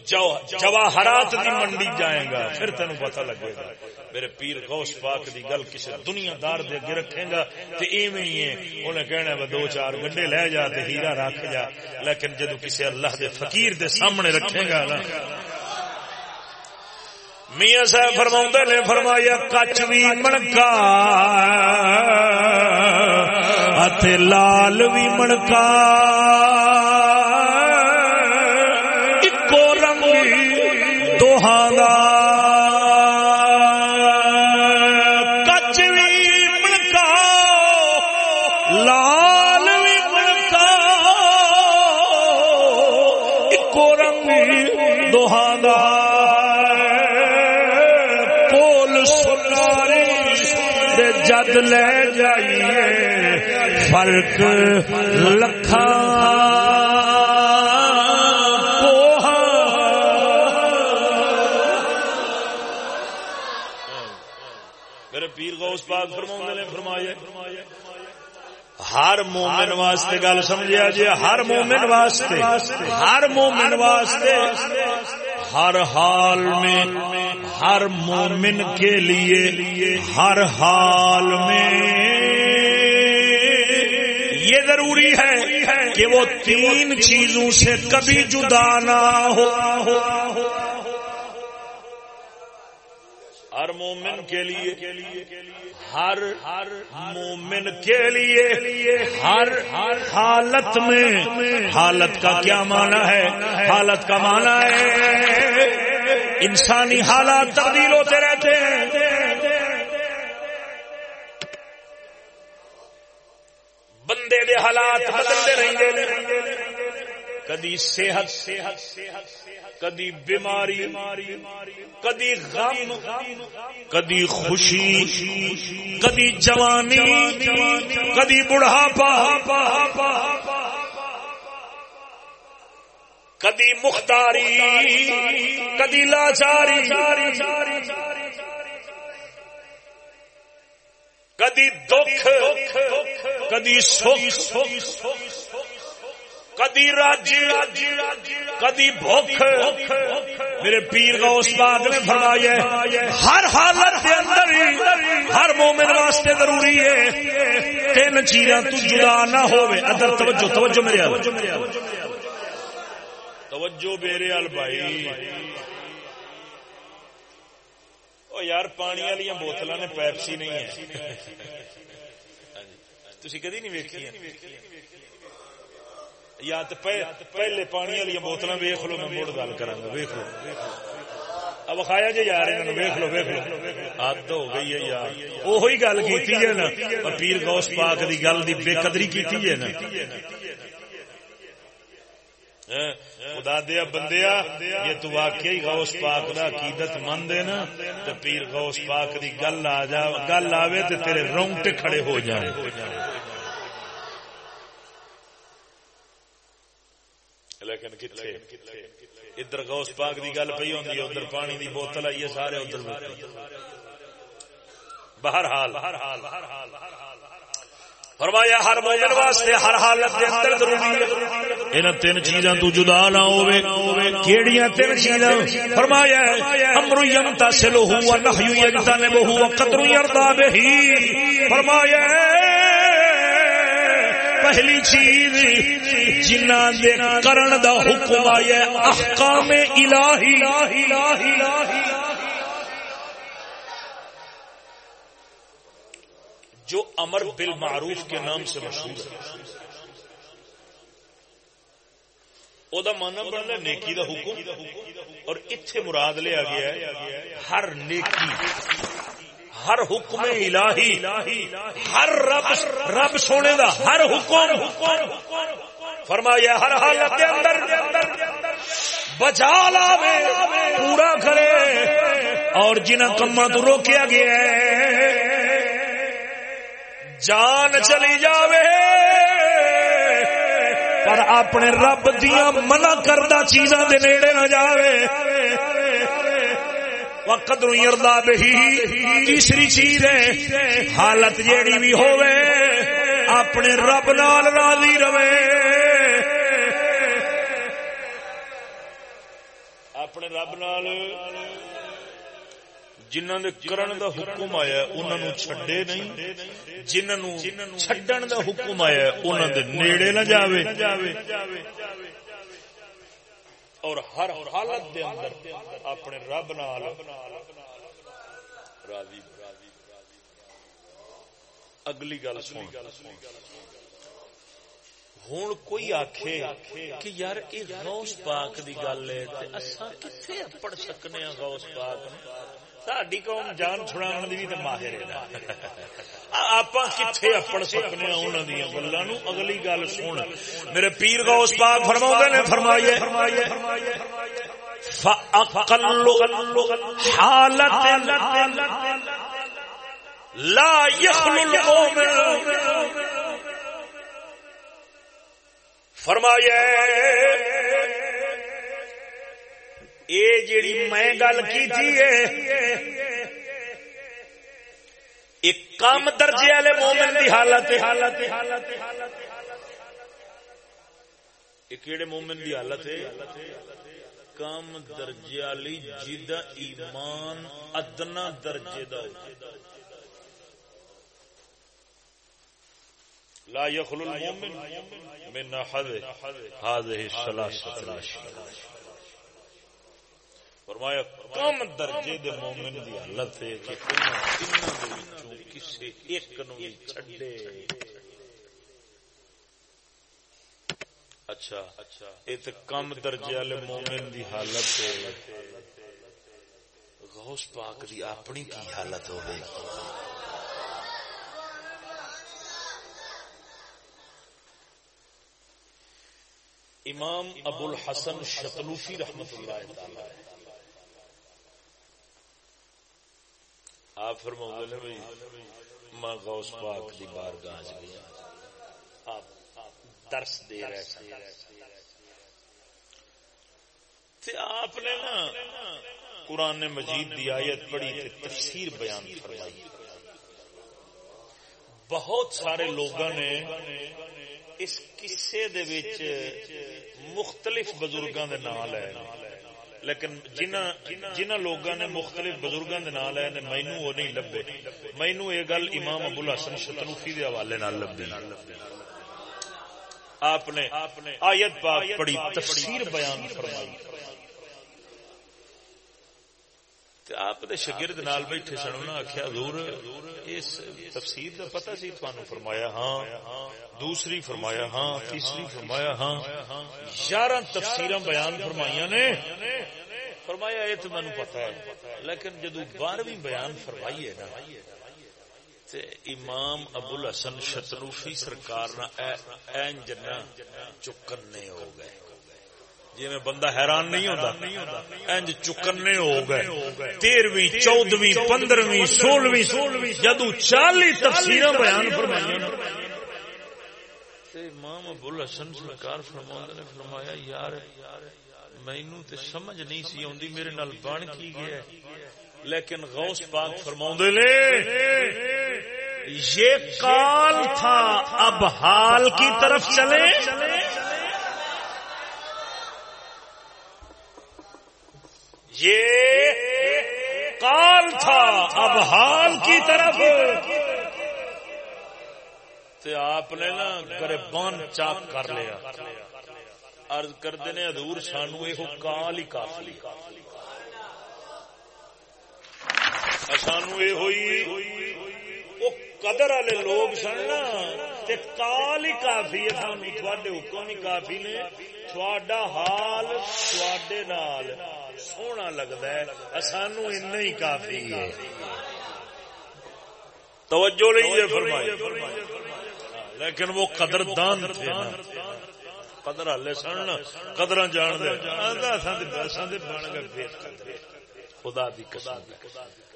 جواہرات دی منڈی جائے گا، پھر تین پتا لگے گا۔ میرے پیر غوث پاک دی گل کسی دنیا دار دے اگے رکھے گا تے ایویں ہی ہے۔ انہیں کہنا ہے دو چار گنڈے لے جا تے ہیرا رکھ جا۔ لیکن جدو کسی اللہ دے فقیر دے سامنے رکھے گا نا۔ میاں صاحب فرما نے، فرمایا کچ بھی مڑکا۔ لال بھی مڑکا۔ لے جائیے فرق لکھا پاک فرما نے فرمایا ہر مومن واسطے گل سمجھا جی ہر مومن واسطے ہر مومن واسطے ہر حال میں، ہر مومن کے لیے، ہر حال میں۔ یہ ضروری ہے کہ وہ تین چیزوں سے کبھی جدا نہ ہو۔ ہر مومن کے لیے، ہر ہر مومن کے لیے، ہر ہر حالت میں۔ حالت کا کیا مانا ہے؟ حالت کا مانا ہے انسانی حالات تبدیل ہوتے رہتے ہیں۔ بندے دے حالات بدلتے رہیں کدی صحت صحت صحت، کدی بیماری، کدی غم، کدی خوشی، کدی جوانی، کدی بڑھاپا کدی مختاری، کدی لاچاری، کدی دکھ، کدی سکھ، کدی راجی کدی بھوک۔ میرے پیر غوث پاک نے فرمایا ہر حالت کے اندر ہر مومن واسطے ضروری ہے، تین چیزاں تجا نہ ہوئے توجہ میرے توجہ میرے ال بھائی۔ او یار پانی والی بوتل نے پیپسی نہیں ہے تھی کدی نہیں ویکھی یا تو پہلے پانی والی بوتل ویخ لو، میں مڑ گل کرا ویخ لو۔ اب کھایا جی یار انہوں ویخ لو ویخ لو۔ حد ہو گئی ہے یار۔ وہی گل کی ہے نا پیر گوس پاک کی گل کی بے قدری کی ہے نا۔ خدا دیا بندیا یہ تو واقعی غوث پاک دا عقیدت مند ہے نا؟ تو پیر غوث پاک دی گل آ جا، گل آوے تے تیرے رونگٹے کھڑے ہو جائیں۔ لیکن کتنے ادھر گوس پاک دی گل پی ہوندی ادھر پانی دی بوتل آئی ہے سارے ادھر۔ بہر حال فرمایا، ہر مومن واسطے ہر حالت دے اندر ضروری ہے۔ ان تین چیزاں تو جدا نہ ہوے کیڑیاں تین چیزاں؟ فرمایا امر ينتصل هو نحي يجتنب هو قدر يرضى به فرمایا، پہلی چیز جنہ دے کرن دا حکم آیا احکام الہی۔ جو امر بالمعروف کے نام سے مشہور ہے۔ او دا مانا بننا نیکی دا حکم، اور اتھے مراد لیا گیا ہے ہر نیکی، ہر حکم الہی، ہر رب رب سونے دا ہر حکم۔ فرمایا، ہر حالت کے اندر بچا لاوے، پورا کرے، اور جنہ کما تو روکیا گیا ہے۔ جان چلی جاوے۔ پر اپنے رب دیا منع کردہ چیزاں دے نیڑے نہ جاوے۔ وقت اردا بہی۔ تیسری چیز ہے، حالت جیڑی بھی ہوئے اپنے رب نال راضی رہے اپنے رب نال جنہوں نے کرن دا حکم آیا انہوں نے چھڈے نہیں جنہوں چھڈن دا حکم آیا انہوں دے نیڑے نہ جاوے اور ہر حالت دے اندر اپنے رب نال راضی اگلی گل سن ہوں کوئی آخے کہ یار یہ غوث پاک دی گل ہے اصا کتنے پڑھ سکنے ہاں غوث پاک ساری قوم جان چھڑا بھی ماہر ہے آپ کتنے اپڑ سکنے انہوں دیا گلوں اگلی گل سن میرے پیر غوث پاک فرما نے فرمائیے حالت لا يخلو المؤمن فرمایا اے جیڑی میں گل کی ایک کم درجے والے مومن دی حالت حالت حالت کیڑے مومن دی حالت ہے۔ کم درجے والی جدا ایمان ادنا درجے دا لا يخلو المؤمن من احد، هذه الثلاثه الاشياء فرمایا کم درجے دے مومن دی حالت ہے کہ انہاں دے وچوں کسے ایک نو بھی چھڈے۔ اچھا اے تے کم درجے والے مومن دی حالت ہے۔ غوث پاک دی اپنی کی حالت ہوے امام ابو الحسن شتلوفی رحمت اللہ تعالی۔ آپ فرما نے بھائی میں غوث پاک دی بار گاج جی۔ گیا آپ درس دے رہے تھے آپ نے نا قرآن مجید دی آیت پڑھی تھی تفسیر بیان فرمائی۔ بہت سارے لوگوں نے اس قصے دے وچ مختلف بزرگاں دے نام لے۔ لیکن جنہ جنہ لوگاں نے مختلف بزرگاں دے نام لے نے مینوں وہ نہیں لبے۔ مینوں یہ گل امام ابو الحسن شتروفی دے حوالے نال لبی آپ نے آیت پاک پڑھی، تفسیر بیان فرمائی۔ آپ شگرد نال بیٹھے سن انہوں نے آخیا حضور، اس تفسیر کا پتہ سی تھانو فرمایا ہاں۔ دوسری فرمایا ہاں۔ تیسری فرمایا ہاں۔ یارہ تفسیر بیان فرمائی نے۔ فرمایا، یہ تو مینو پتا ہے۔ لیکن جدو بارہویں بیان فرمائی ہے نا امام ابو الحسن شتروفی سرکار جنا چکنے ہو گئے۔ جی میں بندہ حیران نہیں ہوتا انج چکنے ہو گئے۔ تیرویں چودویں پندرہویں سولہویں سولہویں۔ جدو چالی تفصیل بیان فرمائی امام ابو الحسن سرکار فرما نے فرمایا یار مینو تے سمجھ نہیں سی آتی میرے نال بن کی گیا لیکن غوث پاک فرما لے یہ کال تھا اب حال کی طرف چلے یہ کال تھا، اب حال کی طرف۔ تو آپ نے نا کرے بان چاک کر لیا۔ ارد کرتے نے ادور سانو یہ کال ہی کافی۔ اچھا سانو یہ ہوئی وہ قدر والے لوگ سن نا کال ہی کافی ہے۔ سانو تھوڑے حکم ہی کافی نے تھوڑا حال تھوڑے نال۔ سونا لگتا ہے سانو این ہی کافی ہے۔ توجہ نہیں فرمائی۔ لیکن وہ قدر دان تھے نا۔ قدر ہلے سن قدر جان دے۔ بن گئے خدا دی قسم۔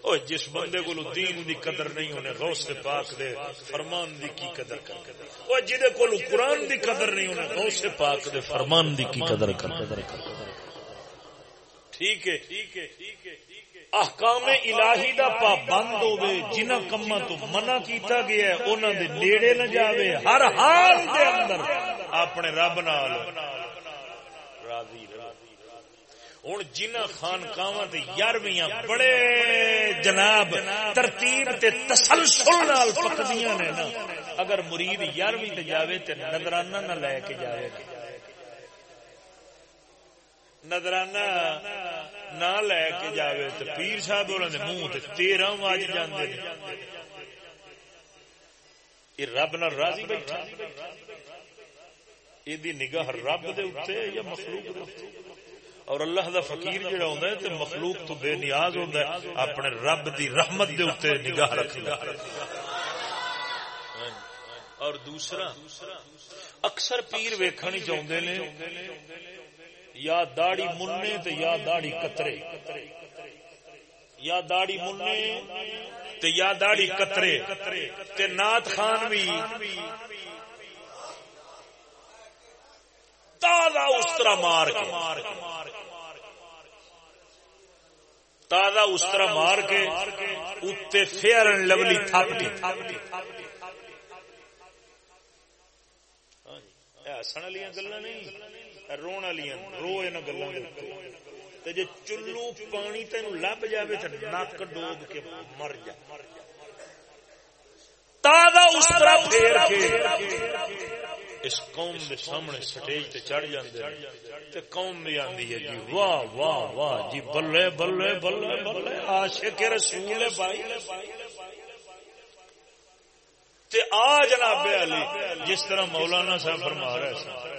او جس بندے کو دین دی قدر نہیں ہونے، غوث پاک دے فرمان دی کی قدر کر او جدے کو قرآن دی قدر نہیں ہونے، غوث پاک دے فرمان دی کی قدر کر ٹھیک ہے۔ ٹھیک ہے ٹھیک ہے احکام الہی دا پابند ہوے جنہ کما تو منع کیتا گیا ہے، انہاں دے نیڑے نہ جاوے۔ ہر حال دے اندر اپنے رب نال۔ راضی ہوں جنہ خانقاواں تے یارویاں بڑے جناب ترتیب تے تسلسل نال پکدیاں نے نا، اگر مرید یارویں تے جاوے تے نظرانہ نہ لے کے جاوے۔ نظرانہ نہ لے کے جاوے تو پیر صاحب انہوں نے منہ تیرہ واج جاندے یہ رب نہ راضی بیٹھا یہ نگاہ رب دے اتنے یا مخلوق دے اور اللہ دا فقیر جڑا ہوندا ہے تے مخلوق تو بے نیاز ہوندا ہے اپنے رب دی رحمت دے اوتے نگاہ رکھدا اور دوسرا اکثر پیر ویکھن چاہندے نے یا داڑی مننے تے یا داڑی کترے یا داڑی مننے تے یا داڑی کترے تے نات خان بھی تازہ استرا مار کے۔ تازہ استرا مار کے، اتنے فیئر اینڈ لولی تھپ کے ہسن والی گلا نہیں رو والی رو ان گلوں جی چلو پانی تین لب جائے تو نک ڈوب کے مر جا تازہ استرا پھیر کے اس قوم دے سامنے سٹیج تے چڑھ جاندے تے قوم بھی آندی ہے جی واہ واہ واہ جی بلے بلے بلے بلے عاشق رسول بھائی تے آ جناب علی جس طرح مولانا صاحب فرما رہے ہیں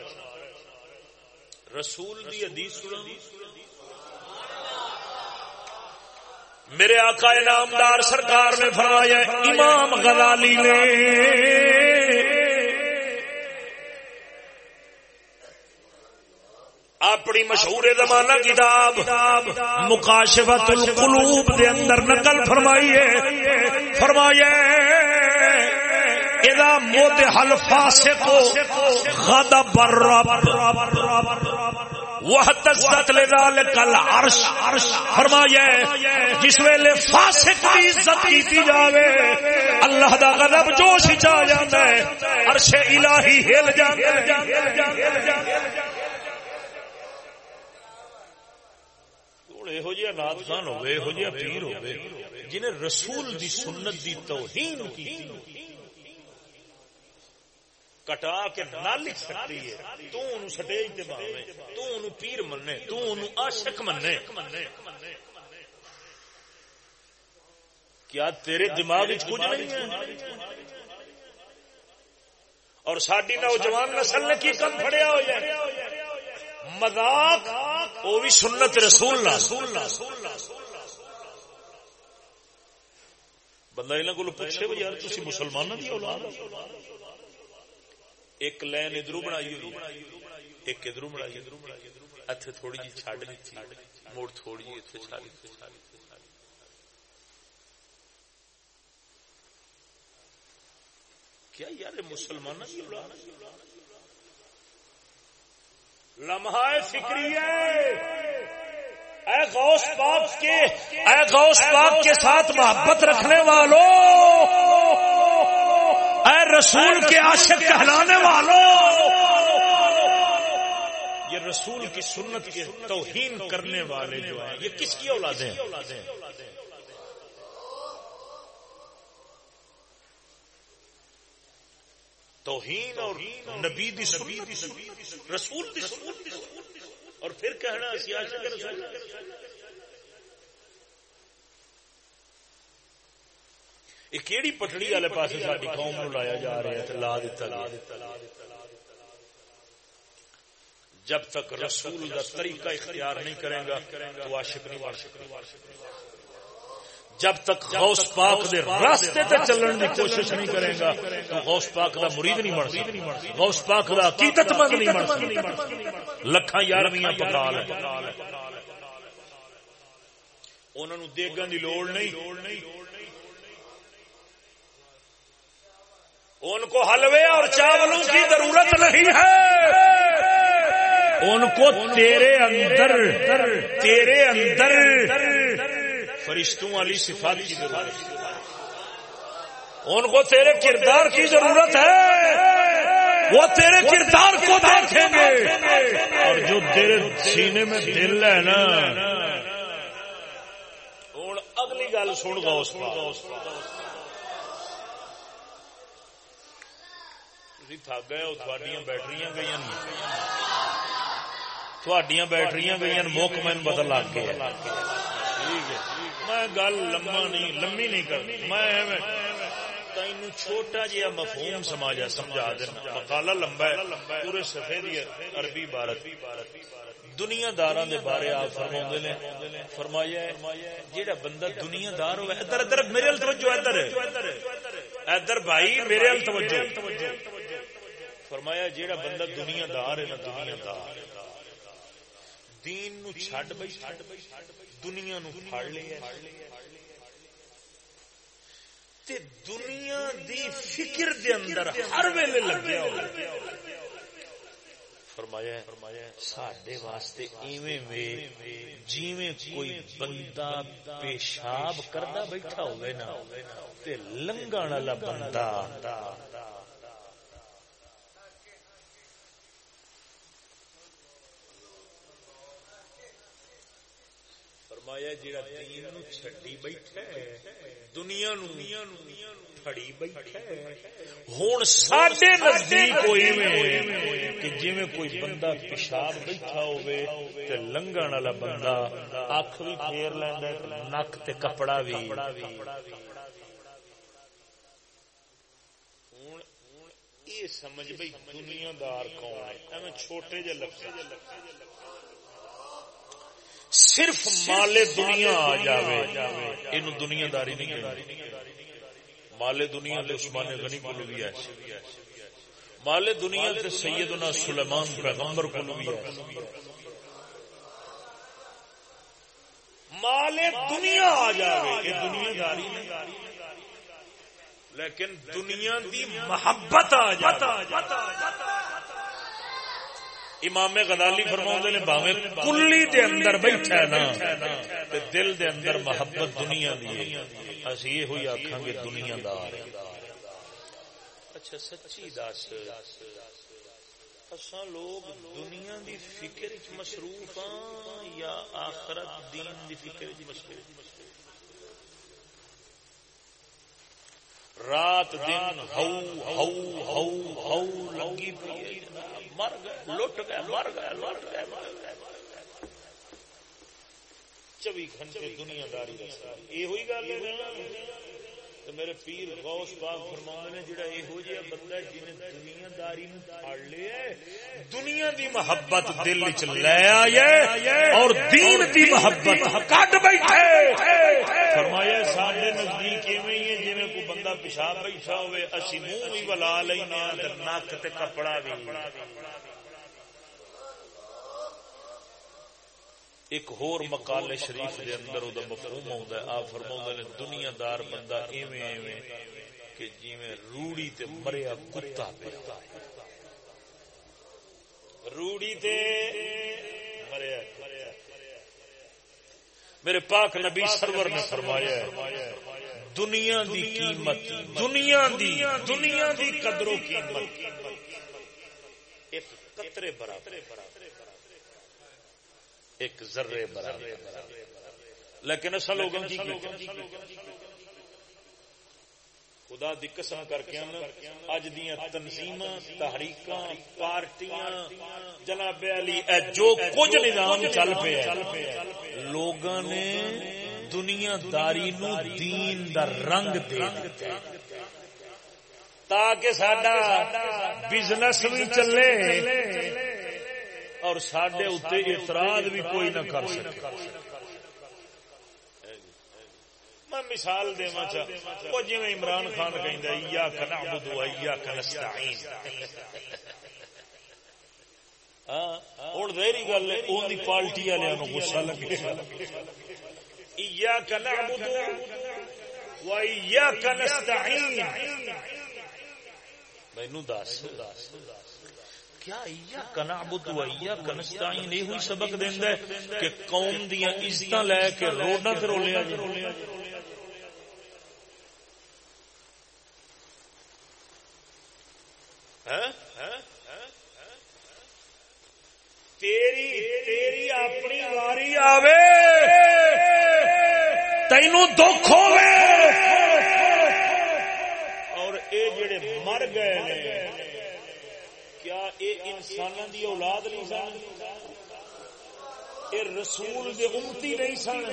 رسول دی حدیث سنا میرے آقا نامدار سرکار نے فرمایا امام غزالی نے اپنی مشہور زمانہ کتاب مکاشفت القلوب دے اندر نقل فرمائیے فرمائیے اذا موت غضب الرب. وحدت لذالک العرش. فرمایا جس ویلے فاسق دی عزت کیتی جاوے، اللہ دا غضب جوش وچ آ جاندا ہے، عرش الہی ہل جاندا ہے۔ یہو جہا نات خان ہوئے یہو جہا پیر ہوئے جنہیں رسول دی سنت دی توہین کی کٹا کے نہ لکھ سکتی ہے۔ تو انہوں سٹیج تے باوے تو انہوں پیر مننے۔ تو انہوں عاشق مننے۔ کیا تیرے دماغ وچ کچھ نہیں ہے؟ اور ساڈی نوجوان نسل نے کی کم پھڑیا ہو جائے مذاق وہ بھی سنت رسول بندہ یہاں کو پوچھے بھائی یار تھی مسلمانوں کی اولاد ایک لین ادھر بنائی ہوئی ایک ادھر بنائی اتنے تھوڑی جی چڈ موڑ تھوڑی جی اتنے چڑ کیا یار مسلمان کی اولاد لمحہ فکری ہے اے غوث پاک کے اے غوث پاک کے ساتھ محبت رکھنے والوں اے رسول کے عاشق کہلانے والوں یہ رسول کی سنت کے توہین کرنے والے جو ہیں، یہ کس کی اولادیں ہیں؟ توہین اور نبی دی سنت۔ رسول دی سنت۔ اور پھر کہنا سیاست یہ کیڑی پٹڑی والے پاس ساری قوم نو لایا جا رہا ہے لا دیتا لا جب تک رسول کا طریقہ اختیار نہیں کرے گا تو عاشق نہیں جب تک غوث پاک دے راستے تے چلن دی کوشش نہیں کرے گا تو غوث پاک دا مرید نہیں بن سکتا۔ غوث پاک دا عقیدت مند نہیں بن سکتا۔ لکھاں یارویاں پکا لے انہاں نو دیگاں دی لوڑ نہیں۔ ان کو حلوے اور چاولوں کی ضرورت نہیں ہے۔ ان کو تیرے اندر تیرے اندر فرشتوں والی صفات کی ضرورت ان کو تیرے کردار کی ضرورت ہے۔ وہ تیرے کردار کو دیکھیں گے۔ اور جو تیرے سینے میں دل ہے نا۔ اگلی گل سن گا اس تھک گئے تھوڑیاں بیٹریاں گئی تھوڑیاں بیٹریاں گئی موک مین بدل لگ گئے میں گل لما نہیں لمبی نہیں کرنی میں تین چھوٹا جہا مفہوم سماجا سمجھا دینا مقالا لمبا ہے پورے سفے دی عربی عبارت دنیا دار دے بارے آپ فرما نے فرمایا جہاں بندہ دنیا دار ہوا ادھر ادھر میرے ال توجہ ادھر ادھر بھائی میرے ال توجہ فرمایا جہاں بندہ دنیا دار ہے نا دنیا دار دین نو چھڈ بھائی دنیا نو پھڑ لیا تے دنیا دی فکر دے اندر ہر ویلے لگیا ہو فرمایا فرمایا ساڈے واسطے ایویں وے جویں کوئی بندہ پیشاب کردا بیٹھا ہوے نا، تے لنگن والا بندہ فرمایا جڑا دین نو چھڈی بیٹھا ہے، دنیا نو پھڑی بیٹھا ہے۔ ہن ساڈے نزدیک کوئی میں کہ جی جویں کوئی بندہ پیشاب بیٹھا ہوے تے لنگن والا بندہ اکھ وی پھیر لیندا ہے نک تے کپڑا وی۔ یہ سمجھ بھئی دنیا دار کون ہے؟ ایویں چھوٹے جے لفظ۔ صرف مال دنیا آ جاوے ان دنیا داری نہیں مال دنیا تے عثمان غنی کو بھی ہے۔ مال دنیا تے سیدنا سلیمان پیغمبر کو بھی ہے۔ مال دنیا آ جاوے یہ دنیا داری نہیں۔ لیکن دنیا دی محبت آ جاتا امام غزالی فرما نے باوے کلی دے اندر بیٹھا ہے نا، تے دل دے اندر محبت دنیا دی اسی یہ ہوئی آکھاں گے دنیا دار اچھا سچی دس۔ اساں لوگ دنیا دی فکر وچ مصروف ہاں یا آخرت دین دی فکر وچ مصروف؟ رات دن ہو ہو ہو ہو لگی پی مر گئے لٹ گئے مر گئے مر گئے مر گئے چوبی گھنٹے دنیا داری یہ ہوئی گل تو میرے پیر غوث پاک فرما نے جڑا یہو جہا بندہ جن دنیا داری پڑ لیا دنیا دی محبت دل چ لے آئے اور دین دی محبت کٹ بیٹھے۔ فرمایا سارے نزدیک ایویں ہی ہے جی کوئی بندہ پیشاب بیٹھا ہوئے، اسی منہ بھی بلا لینا نک تے کپڑا بھی ایک ہور مقال شریف دے اندر دا مفہوم ہوندا ہے۔ آپ فرماؤندے نے دنیا دار بندہ ایویں ایویں کہ جویں روڑی تے مریا کتا پیا۔ روڑی تے مریا۔ میرے پاک نبی سرور نے فرمایا ہے، دنیا دی قیمت، دنیا دی دنیا دی قدر و قیمت۔ ایک قطرے برابر۔ ایک ذرے برابر۔ لیکن اصل لوگوں کی خدا دی قسم کر کے اج دیا تنظیم تحریک پارٹیاں جناب علی اے جو کچھ نظام چل پیا لوگوں نے دنیا داری نو دین دا رنگ دے تاکہ سڈا بزنس بھی چلے۔ اور سڈے اتنے اعتراض بھی کوئی نہ کر سکے۔ میں مثال دے وہ جی عمران خان کہ کنا بدو کنستعین گل ہے پارٹی والوں گسا لگے۔ کنا بدو کنستعین مینو دس۔ کیا یہ ہوئی سبق دینا کہ قوم دیا عزت لے کے روڈا سے رولیا جی ہاں؟ تیری تیری اپنی واری آوے۔ تینوں دکھ ہوے اور اے جڑے مر گئے کیا اے انسان دی اولاد نہیں سن؟ اے رسول دے امتی نہیں سن؟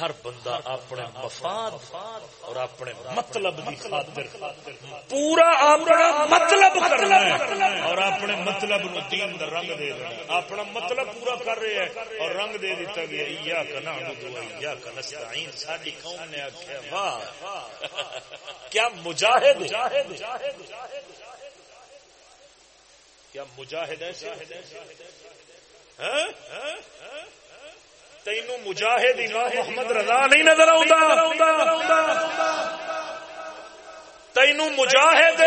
ہر بندہ اپنے مفاد اور اپنے مطلب دی خاطر پورا اپنا مطلب کرنا ہے اور اپنے مطلب نو دین دا رنگ دے دینا اپنا مطلب پورا کر رہے ہیں اور رنگ دے دیتا گیا یا کنا یا کنستعین ساری قوم نے آخیا واہ، کیا مجاہد کیا مجاہد ایسے؟ ہاں؟ تینو مجاہد امام محمد رضا نہیں نظر آتا تینو مجاہد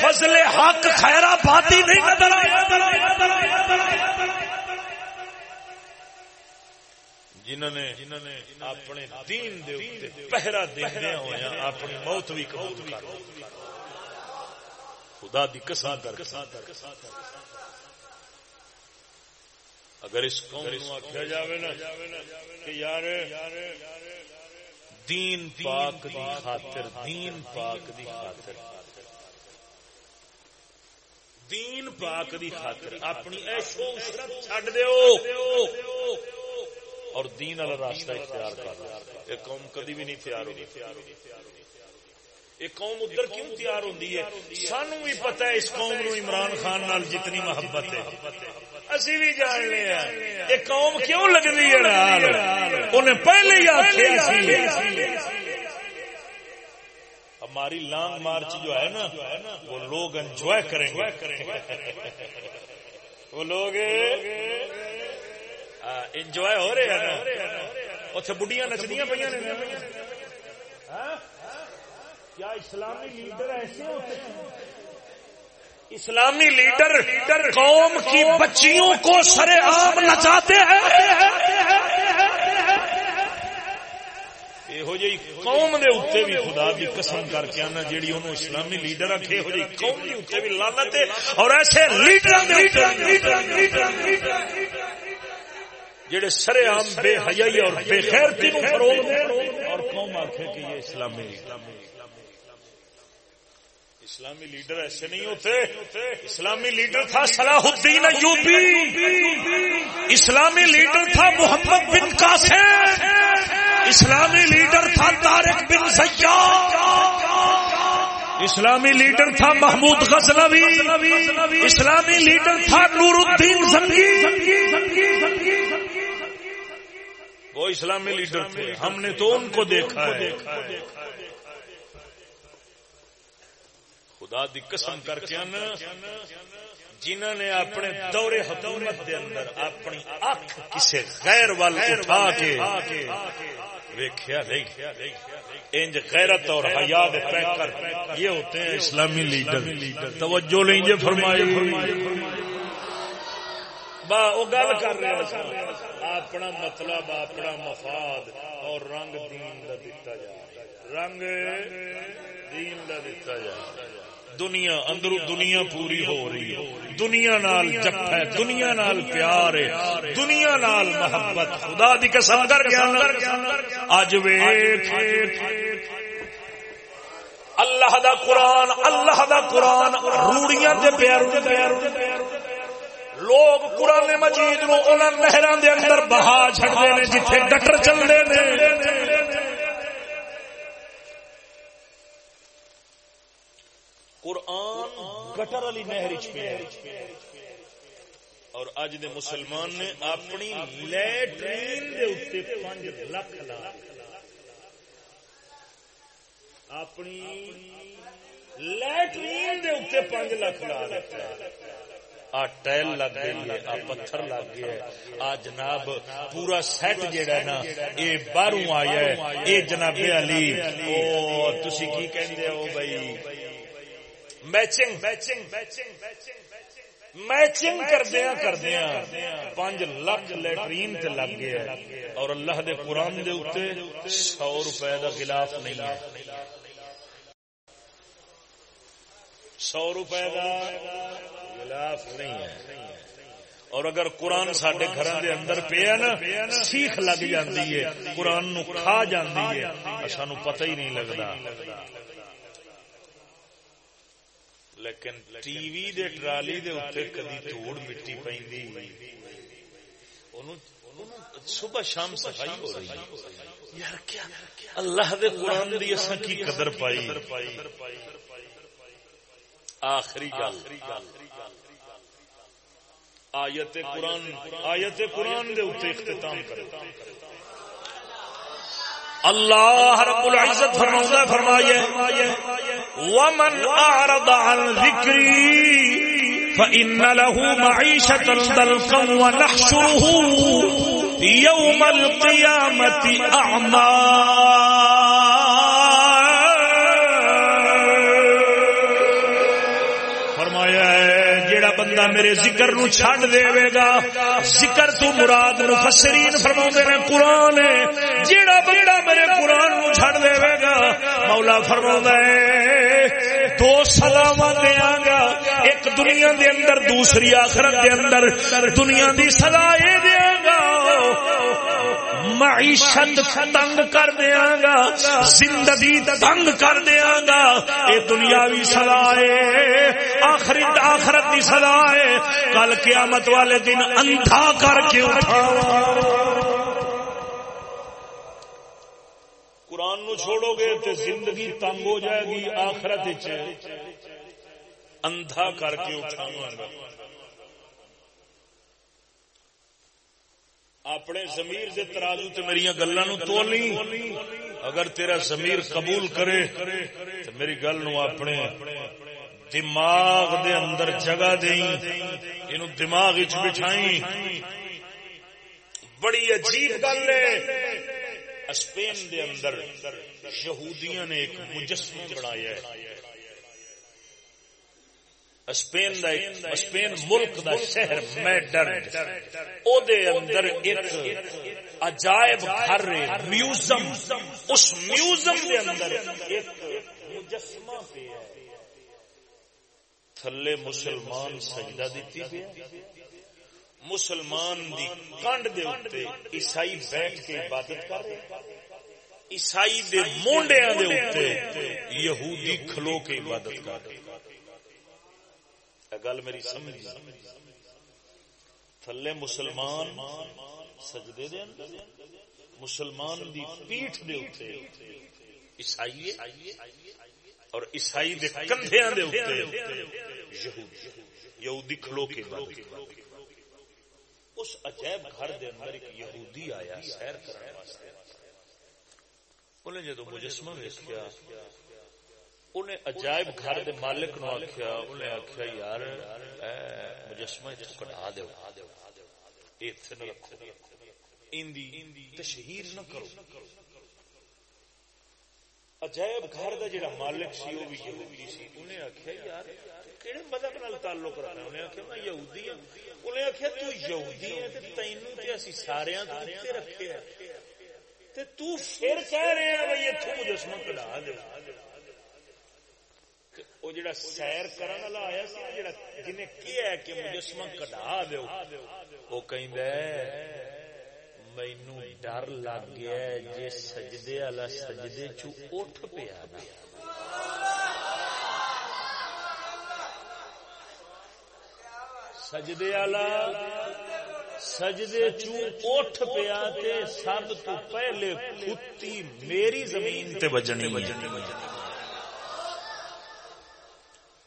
فضل حق خیرا باتی نہیں نظر جنہوں نے اپنے دین دے پہرا دیا ہوا اپنی موت بھی قبول کر خدا دی کسا کر اگر اس قوم نو آخیا جاوے نا کہ یار دین پاک دی خاطر، دین پاک دی خاطر۔ دین پاک دی خاطر۔ اپنی ایشو عشرت چھڈ دیو۔ اور دین والا راستہ اختیار کر یہ قوم کدی بھی نہیں تیار ہوگی یہ قوم ادھر کیوں تیار ہوتی ہے؟ سانو بھی پتا ہے اس قوم نو عمران خان نال جتنی محبت ہے۔ اسی بھی جان لے یہ قوم کیوں لگتی ہے انہیں پہلے ہی آخیا ہماری لانگ مارچ جو ہے نا، وہ لوگ انجوائے کریں گے۔ وہ لوگ انجوائے ہو رہے ہیں اتنے بڑھیا نچدیاں پہ کیا اسلامی لیڈر ایسے ہوتے ہیں؟ اسلامی لیڈر قوم کی بچیوں کو سر عام نچاتے ہیں۔ یہو جی قوم دے اتنے بھی خدا دی قسم کر کے آنا جیڑی انہوں اسلامی لیڈر رکھے ہو جی قوم دی اتنے بھی لانت اور ایسے لیڈر جڑے سر عام بے حیائی اور بے خیرتی فروغ اور قوم آخے کہ یہ اسلامی اسلامی اسلامی لیڈر ایسے نہیں ہوتے۔ اسلامی لیڈر تھا صلاح الدین ایوبی۔ اسلامی لیڈر تھا محمد بن قاسم۔ اسلامی لیڈر تھا طارق بن سیاد اسلامی لیڈر تھا محمود غزنوی۔ اسلامی لیڈر تھا نور الدین زنگی وہ اسلامی لیڈر تھے۔ ہم نے تو ان کو دیکھا ہے۔ خدا دی قسم کر کے جنہوں نے اپنے دورے حکومت دے اندر اپنی اکھ کسے غیر وال اٹھا کے ویکھیا نہیں۔ انج غیرت اور حیا دے پیکر یہ ہوتے ہیں اسلامی لیڈر۔ توجہ لیں جے فرمائی۔ با، او گل کر رہے ہیں۔ اپنا مطلب اپنا مفاد اور رنگ دین دا دتا جا۔ رنگ دین دا دتا جا۔ دنیا اندرو دنیا پوری ہو رہی ہے۔ دنیا نال جپ ہے، دنیا نال پیار ہے، دنیا نال محبت۔ خدا دی قسم کر گیا اج ویکھ۔ اللہ دا قرآن، اللہ دا قرآن۔ روڑیاں دے پیار پیار لوگ قرآن مجید نو انہاں نہراں دے اندر بہا چھڑدے نے، جتھے گٹر چلدے نے۔ قرآن گٹر علی نہر اور اج دے مسلمان نے اپنی لیٹرین دے اتنے پانچ لکھ لا۔ اپنی لیٹرین دے اتنے پانچ لکھ لا۔ آ ٹائل لگ گئی ہے آ پتھر لگ گیا ہے۔ آ جناب پورا سیٹ جیڑا ہے نا اے باہروں آیا ہے۔ اے جناب علی او تسی کی کہندے ہو بھائی؟ Matching matching matching matching matching کردیا کردیا پانچ لاکھ لیٹرین تے لگ گیا اور اللہ دے قرآن دے اتنے سو روپے دا خلاف نہیں ہے سو روپے دا خلاف نہیں ہے اور اگر قرآن سڈے گھر دے اندر پیا نا سیخ لگ جاندی ہے قرآن نو کھا جاندی ہے سانو پتہ ہی نہیں لگتا لیکن ٹی وی دے ٹرالی دے اتنے کدی توڑ مٹی پی صبح شام صفائی ہو رہی۔ یار کیا اللہ دے قرآن دی اساں کی قدر پائی۔ آخری گل۔ آیت قرآن آیت قرآن دے اتنے اختتام کرے اللہ رب العزت فرماؤں فرمائیے، ومن اعرض عن ذکری فإن له معیشة دلقا ونحشره يوم القيامة أعمى میرے ذکر نو چھڈ دے گا۔ ذکر تو مراد مفسرین فرما نے قرآن جیڑا بندہ میرے قرآن نو چھڈ دے گا، مولا فرما دو سلاو دیا گا، ایک دنیا دے اندر، دوسری آخرت دے اندر۔ دنیا دی سزا یہ دیا گا۔ معیشت تنگ کر دیا گا زندگی تنگ کر دیا گا یہ دنیاوی سزا ہے آخری آخرت کی سزا ہے کل قیامت والے دن اندھا کر کے اٹھا۔ قرآن نو چھوڑو گے تو زندگی تنگ ہو جائے گی آخرت اندھا کر کے اٹھاؤں گا اپنے زمیر دے ترازو تے میری گلا نو تولی اگر تیرا زمیر قبول کرے تو میری گل نو اپنے دماغ دے اندر جگہ دیں۔ یہ دماغ بٹھائی بڑی عجیب گل ہے۔ اسپین دے اندر یہودیاں نے ایک مجسم بنایا ہے۔ اسپین دا اسپین ملک دا شہر میڈرڈ او دے اندر ایک عجائب گھر میوزم اس میوزم دے اندر ایک مجسمہ پہ ہے۔ تھلے مسلمان سجدہ دیتی پہ مسلمان دی کنڈ دے اوتے عیسائی بیٹھ کے عبادت کر رہے عیسائی دے مونڈیاں دے اوتے یہودی کھلو کے عبادت کر رہے گل میری سمجھ تھلے مسلمان سجدے دے اندر، مسلمان دی پیٹھ دے اوتے عیسائی اور عیسائی دے کندھیاں دے اوتے یہود یہودی کھلو کے بعد۔ اس عجیب گھر دے اندر ایک یہودی آیا سیر کرنے واسطے۔ انہیں جدو مجسمہ ویکھیا انہیں عجائب گھر دے مالک نو آخیا انہیں آخیا یار مجسمہ کٹا دو نہ رکھو تشہیر نہ کرو۔ عجائب گھر دا جڑا مالک سی وہ بھی یہودی سی۔ انہیں آخیا یار کہڑے مذہب نال تعلق رکھنا؟ انہیں آخیا میں یہودی ہوں انہیں آخیا تو یہودی ہاں ہے تینوں تے اسی سارے تو رکھے تو پھر کہہ رہے ہیں بھائی اتوں مجسمہ کٹا دو وہ جڑا سیر کرنے والا آیا سی جڑا جنہیں کیا ہے کہ مجسمہ کٹا دو وہ کہیں مینو ڈر لگ گیا جی سجدے والا سجدے چ اٹھ پیا نا۔ سجدے والا سجدے چو اٹھ پیا تے سب تو پہلے کتی میری زمین تے بجنی بجنی بجنی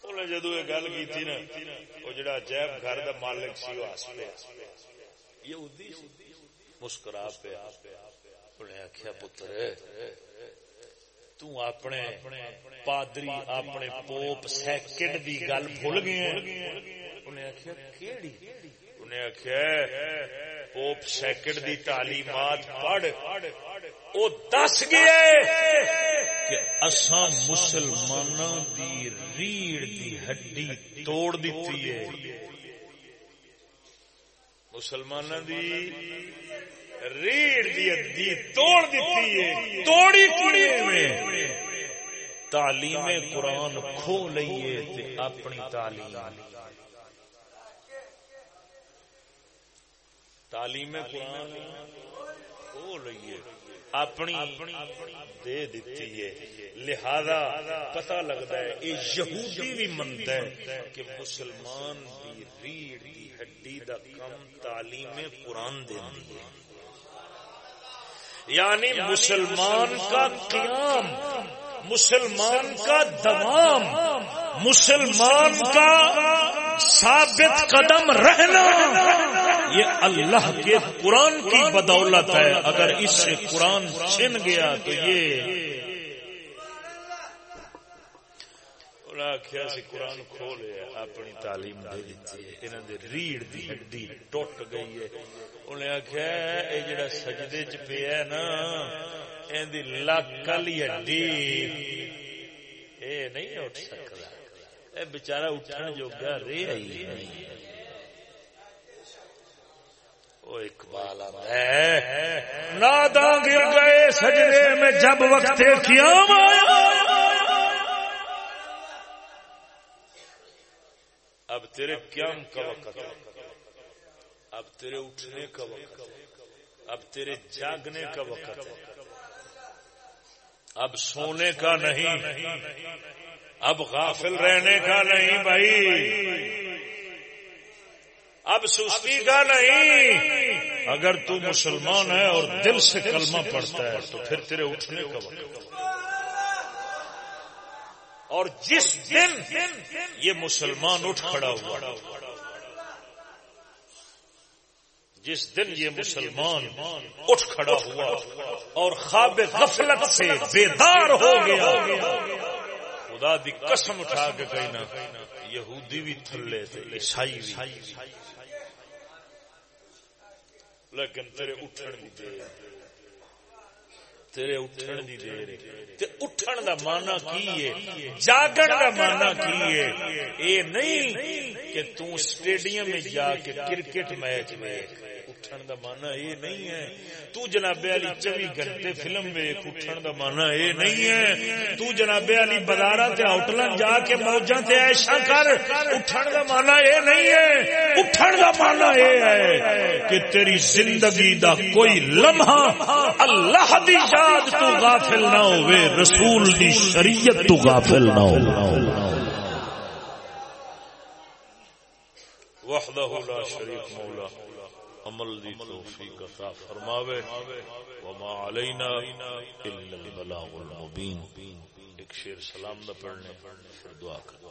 نے جدو یہ گل کی نا وہ جڑا جیب گھر دا مالک سی وہ ہس پیا مسکرا پیا انہیں آخیا پتر اپنے پادری اپنے پوپ سیکنڈ دی گل بھول گئے انہیں آخیا کیڑی انہیں آخیا پوپ سیکنڈ دی تعلیمات پڑھ او دس گیا کہ اساں مسلمانوں دی ریڑھ دی ہڈی توڑ دیتی ہے۔ مسلمانوں دی ریڑھ دی ہڈی توڑ دیتی ہے، توڑی کڑی میں تعلیم قرآن کھو لئیے تے اپنی تعلیم۔ تعلیم قرآن اپنی دے دیتی ہے لہذا پتہ لگتا ہے یہ یہودی بھی منتا ہے کہ مسلمان دی ریڑھ دی ہڈی دا کم تعلیم قرآن دے دی ہے یعنی مسلمان کا قیام مسلمان کا دوام مسلمان کا ثابت قدم رہنا، یہ اللہ کے قرآن کی بدولت ہے۔ اگر اس سے قرآن چھن گیا تو یہ آخیا سی قرآن کھولے، اپنی تعلیم دے دیتی ہے۔ انہوں نے ریڑھ دی ہڈی، ٹوٹ گئی ہے۔ انہیں آخیا یہ جڑا سجدے چ پیا نا یہ لک والی ہڈی، یہ نہیں اٹھ سکتا۔ یہ بچارا اٹھن جوگا رے آئی اقبال نادا گر گئے سجدے میں جب وقت قیام آیا۔ اب تیرے قیام کا وقت ہے۔ اب تیرے اٹھنے کا وقت ہے۔ اب تیرے جاگنے کا وقت ہے۔ اب سونے کا نہیں۔ اب غافل رہنے کا نہیں بھائی۔ اب سستی کا نہیں۔ اگر تو مسلمان ہے اور دل سے کلمہ پڑتا ہے تو پھر تیرے اٹھنے کا وقت۔ اور جس دن یہ مسلمان اٹھ کھڑا ہوا، جس دن یہ مسلمان اٹھ کھڑا ہوا اور خواب غفلت سے بیدار ہو گیا خدا دی قسم اٹھا کے کہنا یہودی بھی تھلے تھے عیسائی بھی۔ لیکن تیرے اٹھن دی دیر۔ تیرے اٹھن دی دیر۔ تے اٹھن دا مانا کی ہے؟ جاگن دا مانا کی ہے؟ اے نہیں کہ تو سٹیڈیم میں جا کے کرکٹ میچ میں اٹھن دا مانا یہ نہیں ہے۔ تو جناب علی چوی گھنٹے فلم ویک اٹھن دا مانا یہ نہیں ہے۔ تو جناب علی بازار تے ہوٹلن جا کے موجاں تے عیشا کر اٹھن دا مانا یہ نہیں ہے۔ اٹھن دا مانا یہ ہے کہ تیری زندگی دا کوئی لمحہ اللہ دی یاد تو غافل نہ ہوئے، رسول دی شریعت تو غافل نہ ہو۔ وحدہ لا شریک مولا۔ عمل دی توفیق عطا فرماوے. وما علینا الا البلاغ المبین. ایک شیر سلام دا پڑھنے، پھر دعا کر